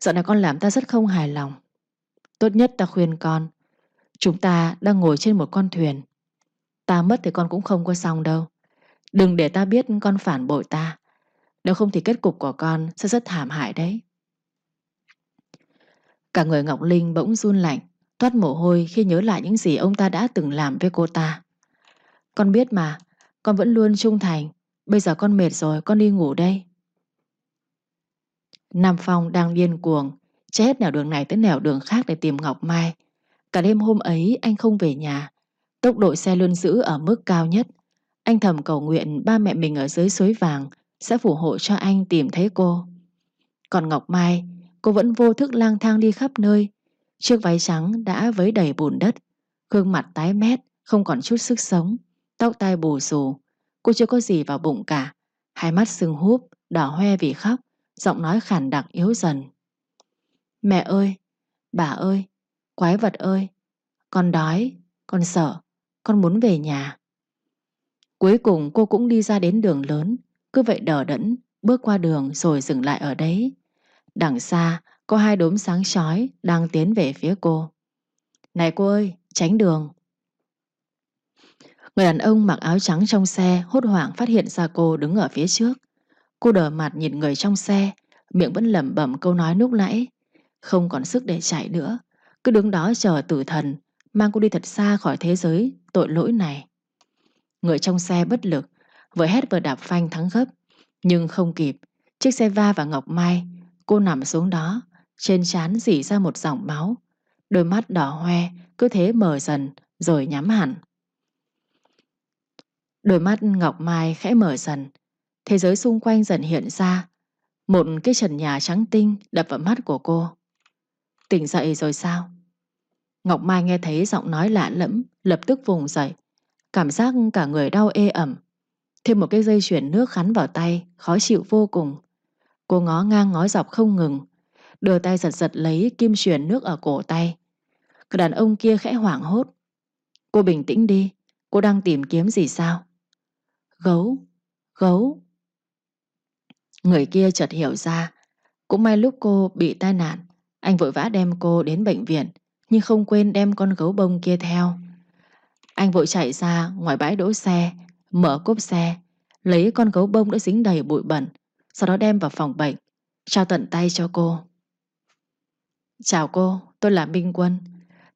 Dạo này con làm ta rất không hài lòng. Tốt nhất ta khuyên con. Chúng ta đang ngồi trên một con thuyền. Ta mất thì con cũng không có xong đâu. Đừng để ta biết con phản bội ta. Nếu không thì kết cục của con sẽ rất thảm hại đấy. Cả người Ngọc Linh bỗng run lạnh, toát mồ hôi khi nhớ lại những gì ông ta đã từng làm với cô ta. Con biết mà, con vẫn luôn trung thành. Bây giờ con mệt rồi, con đi ngủ đây. Nam Phong đang điên cuồng, chạy hết nẻo đường này tới nẻo đường khác để tìm Ngọc Mai. Cả đêm hôm ấy anh không về nhà. Tốc độ xe luôn giữ ở mức cao nhất. Anh thầm cầu nguyện ba mẹ mình ở dưới suối vàng sẽ phù hộ cho anh tìm thấy cô. Còn Ngọc Mai, cô vẫn vô thức lang thang đi khắp nơi. Chiếc váy trắng đã vấy đầy bùn đất, gương mặt tái mét, không còn chút sức sống, tóc tai bù xù. Cô chưa có gì vào bụng cả, hai mắt sưng húp, đỏ hoe vì khóc, giọng nói khàn đặc yếu dần. Mẹ ơi, bà ơi, quái vật ơi, con đói, con sợ, con muốn về nhà. Cuối cùng cô cũng đi ra đến đường lớn, cứ vậy đờ đẫn, bước qua đường rồi dừng lại ở đấy. Đằng xa có hai đốm sáng chói đang tiến về phía cô. Này cô ơi, tránh đường. Người đàn ông mặc áo trắng trong xe hốt hoảng phát hiện ra cô đứng ở phía trước. Cô đờ mặt nhìn người trong xe, miệng vẫn lẩm bẩm câu nói lúc nãy. Không còn sức để chạy nữa, cứ đứng đó chờ tử thần, mang cô đi thật xa khỏi thế giới tội lỗi này. Người trong xe bất lực, vừa hét vừa đạp phanh thắng gấp, nhưng không kịp. Chiếc xe va vào Ngọc Mai, cô nằm xuống đó, trên trán dỉ ra một dòng máu. Đôi mắt đỏ hoe, cứ thế mở dần, rồi nhắm hẳn. Đôi mắt Ngọc Mai khẽ mở dần, thế giới xung quanh dần hiện ra. Một cái trần nhà trắng tinh đập vào mắt của cô. Tỉnh dậy rồi sao? Ngọc Mai nghe thấy giọng nói lạ lẫm, lập tức vùng dậy. Cảm giác cả người đau ê ẩm. Thêm một cái dây chuyền nước khắn vào tay, khó chịu vô cùng. Cô ngó ngang ngó dọc không ngừng, đưa tay giật giật lấy kim chuyền nước ở cổ tay. Cái đàn ông kia khẽ hoảng hốt. Cô bình tĩnh đi, cô đang tìm kiếm gì sao? Gấu, gấu. Người kia chợt hiểu ra, cũng may lúc cô bị tai nạn, anh vội vã đem cô đến bệnh viện, nhưng không quên đem con gấu bông kia theo. Anh vội chạy ra ngoài bãi đỗ xe, mở cốp xe, lấy con gấu bông đã dính đầy bụi bẩn, sau đó đem vào phòng bệnh, trao tận tay cho cô. Chào cô, tôi là Minh Quân.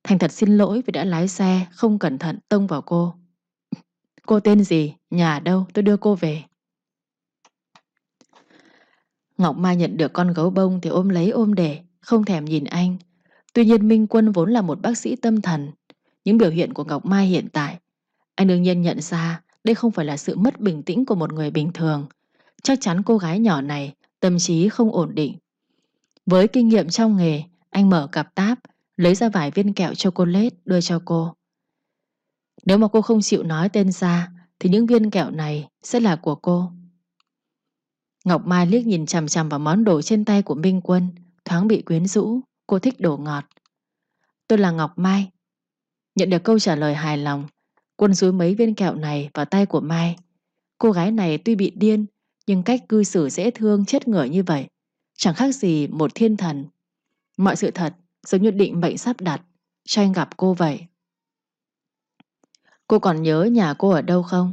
Thành thật xin lỗi vì đã lái xe không cẩn thận tông vào cô. Cô tên gì? Nhà đâu? Tôi đưa cô về. Ngọc Mai nhận được con gấu bông thì ôm lấy ôm để, không thèm nhìn anh. Tuy nhiên Minh Quân vốn là một bác sĩ tâm thần. Những biểu hiện của Ngọc Mai hiện tại, anh đương nhiên nhận ra đây không phải là sự mất bình tĩnh của một người bình thường. Chắc chắn cô gái nhỏ này tâm trí không ổn định. Với kinh nghiệm trong nghề, anh mở cặp táp, lấy ra vài viên kẹo chocolate đưa cho cô. Nếu mà cô không chịu nói tên ra, thì những viên kẹo này sẽ là của cô. Ngọc Mai liếc nhìn chằm chằm vào món đồ trên tay của Minh Quân, thoáng bị quyến rũ, cô thích đồ ngọt. Tôi là Ngọc Mai. Nhận được câu trả lời hài lòng, Quân dúi mấy viên kẹo này vào tay của Mai. Cô gái này tuy bị điên, nhưng cách cư xử dễ thương chết người như vậy, chẳng khác gì một thiên thần. Mọi sự thật giống như định mệnh sắp đặt, cho anh gặp cô vậy. Cô còn nhớ nhà cô ở đâu không?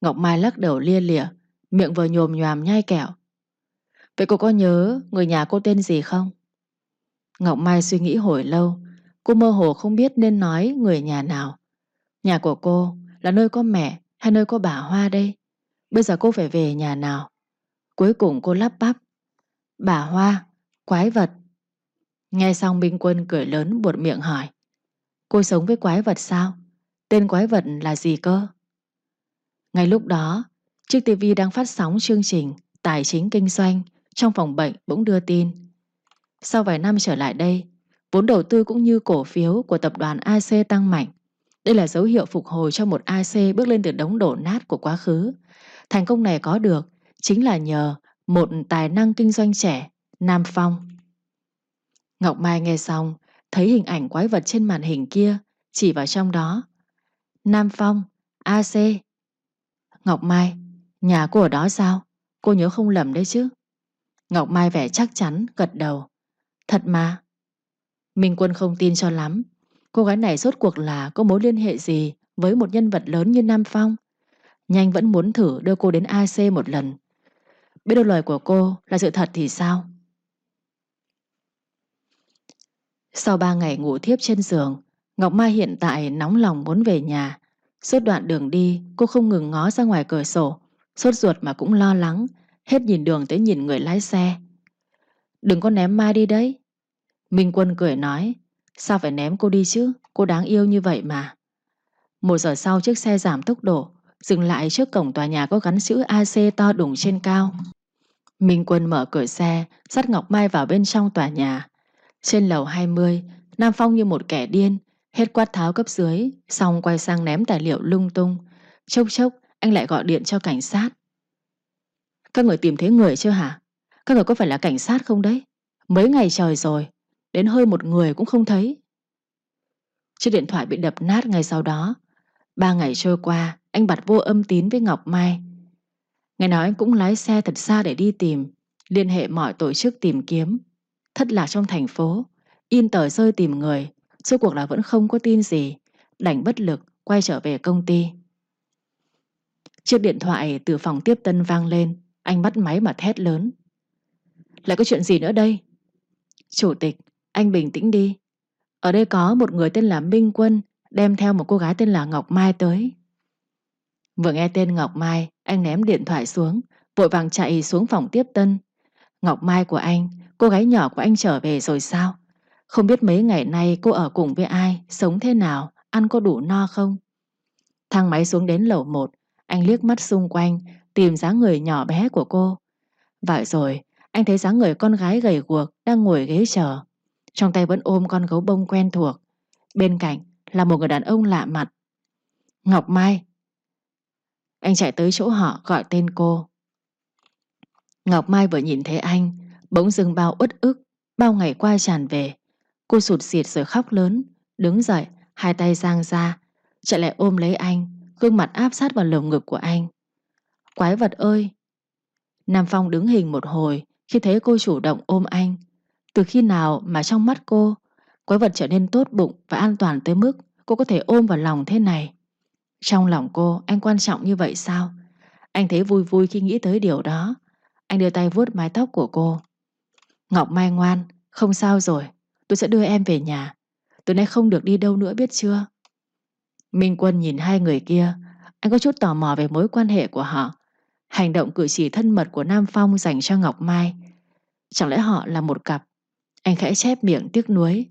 Ngọc Mai lắc đầu lia lịa, miệng vừa nhồm nhòm nhai kẹo. Vậy cô có nhớ người nhà cô tên gì không? Ngọc Mai suy nghĩ hồi lâu, cô mơ hồ không biết nên nói người nhà nào. Nhà của cô là nơi có mẹ hay nơi có bà Hoa đây? Bây giờ cô phải về nhà nào? Cuối cùng cô lắp bắp. Bà Hoa, quái vật. Nghe xong Minh Quân cười lớn buột miệng hỏi. Cô sống với quái vật sao? Tên quái vật là gì cơ? Ngay lúc đó, chiếc tivi đang phát sóng chương trình Tài chính kinh doanh trong phòng bệnh bỗng đưa tin. Sau vài năm trở lại đây, vốn đầu tư cũng như cổ phiếu của tập đoàn AC tăng mạnh. Đây là dấu hiệu phục hồi cho một AC bước lên từ đống đổ nát của quá khứ. Thành công này có được chính là nhờ một tài năng kinh doanh trẻ, Nam Phong. Ngọc Mai nghe xong, thấy hình ảnh quái vật trên màn hình kia, chỉ vào trong đó. Nam Phong, AC. Ngọc Mai, nhà cô ở đó sao? Cô nhớ không lầm đấy chứ? Ngọc Mai vẻ chắc chắn, gật đầu. Thật mà. Minh Quân không tin cho lắm. Cô gái này rốt cuộc là có mối liên hệ gì với một nhân vật lớn như Nam Phong? Nhanh vẫn muốn thử đưa cô đến AC một lần. Biết đâu lời của cô là sự thật thì sao? Sau ba ngày ngủ thiếp trên giường, Ngọc Mai hiện tại nóng lòng muốn về nhà. Suốt đoạn đường đi, cô không ngừng ngó ra ngoài cửa sổ, sốt ruột mà cũng lo lắng, hết nhìn đường tới nhìn người lái xe. Đừng có ném Mai đi đấy. Minh Quân cười nói, sao phải ném cô đi chứ, cô đáng yêu như vậy mà. Một giờ sau chiếc xe giảm tốc độ, dừng lại trước cổng tòa nhà có gắn chữ AC to đùng trên cao. Minh Quân mở cửa xe, dắt Ngọc Mai vào bên trong tòa nhà. Trên lầu 20, Nam Phong như một kẻ điên, hết quát tháo cấp dưới, xong quay sang ném tài liệu lung tung. Chốc chốc, anh lại gọi điện cho cảnh sát. Các người tìm thấy người chưa hả? Các người có phải là cảnh sát không đấy? Mấy ngày trời rồi, đến hơi một người cũng không thấy. Chiếc điện thoại bị đập nát ngay sau đó. Ba ngày trôi qua, anh bật vô âm tín với Ngọc Mai. Ngày nào anh cũng lái xe thật xa để đi tìm, liên hệ mọi tổ chức tìm kiếm. Thất lạc trong thành phố, in tờ rơi tìm người, suốt cuộc là vẫn không có tin gì, đành bất lực quay trở về công ty. Chiếc điện thoại từ phòng tiếp tân vang lên, anh bắt máy mà thét lớn. Lại có chuyện gì nữa đây? Chủ tịch, anh bình tĩnh đi. Ở đây có một người tên là Minh Quân đem theo một cô gái tên là Ngọc Mai tới. Vừa nghe tên Ngọc Mai, anh ném điện thoại xuống, vội vàng chạy xuống phòng tiếp tân. Ngọc Mai của anh, cô gái nhỏ của anh trở về rồi sao? Không biết mấy ngày nay cô ở cùng với ai, sống thế nào, ăn có đủ no không? Thang máy xuống đến lầu 1, anh liếc mắt xung quanh, tìm dáng người nhỏ bé của cô. Vậy rồi, anh thấy dáng người con gái gầy guộc đang ngồi ghế chờ. Trong tay vẫn ôm con gấu bông quen thuộc. Bên cạnh là một người đàn ông lạ mặt. Ngọc Mai. Anh chạy tới chỗ họ gọi tên cô. Ngọc Mai vừa nhìn thấy anh, bỗng dưng bao uất ức, bao ngày qua tràn về. Cô sụt xịt rồi khóc lớn, đứng dậy, hai tay giang ra, chạy lại ôm lấy anh, gương mặt áp sát vào lồng ngực của anh. Quái vật ơi! Nam Phong đứng hình một hồi khi thấy cô chủ động ôm anh. Từ khi nào mà trong mắt cô, quái vật trở nên tốt bụng và an toàn tới mức cô có thể ôm vào lòng thế này. Trong lòng cô, anh quan trọng như vậy sao? Anh thấy vui vui khi nghĩ tới điều đó. Anh đưa tay vuốt mái tóc của cô. Ngọc Mai ngoan, không sao rồi. Tôi sẽ đưa em về nhà. Tối nay không được đi đâu nữa biết chưa? Minh Quân nhìn hai người kia, anh có chút tò mò về mối quan hệ của họ. Hành động cử chỉ thân mật của Nam Phong dành cho Ngọc Mai. Chẳng lẽ họ là một cặp? Anh khẽ chép miệng tiếc nuối.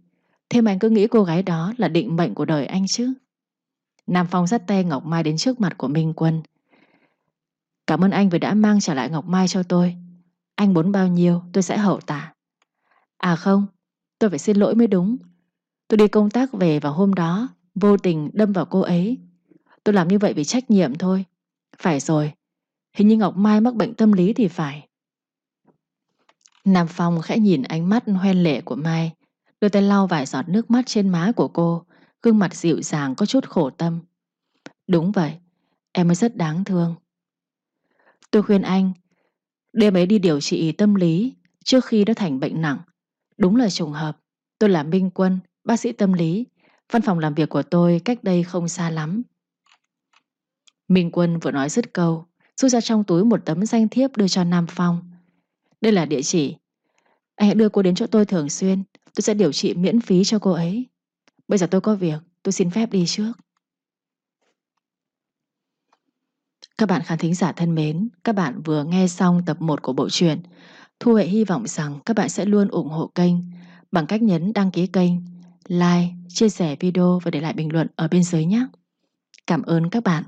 Thế mà anh cứ nghĩ cô gái đó là định mệnh của đời anh chứ? Nam Phong dắt tay Ngọc Mai đến trước mặt của Minh Quân. Cảm ơn anh vì đã mang trả lại Ngọc Mai cho tôi. Anh muốn bao nhiêu tôi sẽ hậu tạ. À không, tôi phải xin lỗi mới đúng. Tôi đi công tác về vào hôm đó, vô tình đâm vào cô ấy. Tôi làm như vậy vì trách nhiệm thôi. Phải rồi, hình như Ngọc Mai mắc bệnh tâm lý thì phải. Nam Phong khẽ nhìn ánh mắt hoen lệ của Mai, đưa tay lau vài giọt nước mắt trên má của cô, gương mặt dịu dàng có chút khổ tâm. Đúng vậy, em ấy rất đáng thương. Tôi khuyên anh, đem ấy đi điều trị tâm lý trước khi đã thành bệnh nặng. Đúng là trùng hợp, tôi là Minh Quân, bác sĩ tâm lý, văn phòng làm việc của tôi cách đây không xa lắm. Minh Quân vừa nói dứt câu, rút ra trong túi một tấm danh thiếp đưa cho Nam Phong. Đây là địa chỉ. Anh hãy đưa cô đến chỗ tôi thường xuyên, tôi sẽ điều trị miễn phí cho cô ấy. Bây giờ tôi có việc, tôi xin phép đi trước. Các bạn khán thính giả thân mến, các bạn vừa nghe xong tập 1 của bộ truyện. Thu Hệ hy vọng rằng các bạn sẽ luôn ủng hộ kênh bằng cách nhấn đăng ký kênh, like, chia sẻ video và để lại bình luận ở bên dưới nhé. Cảm ơn các bạn.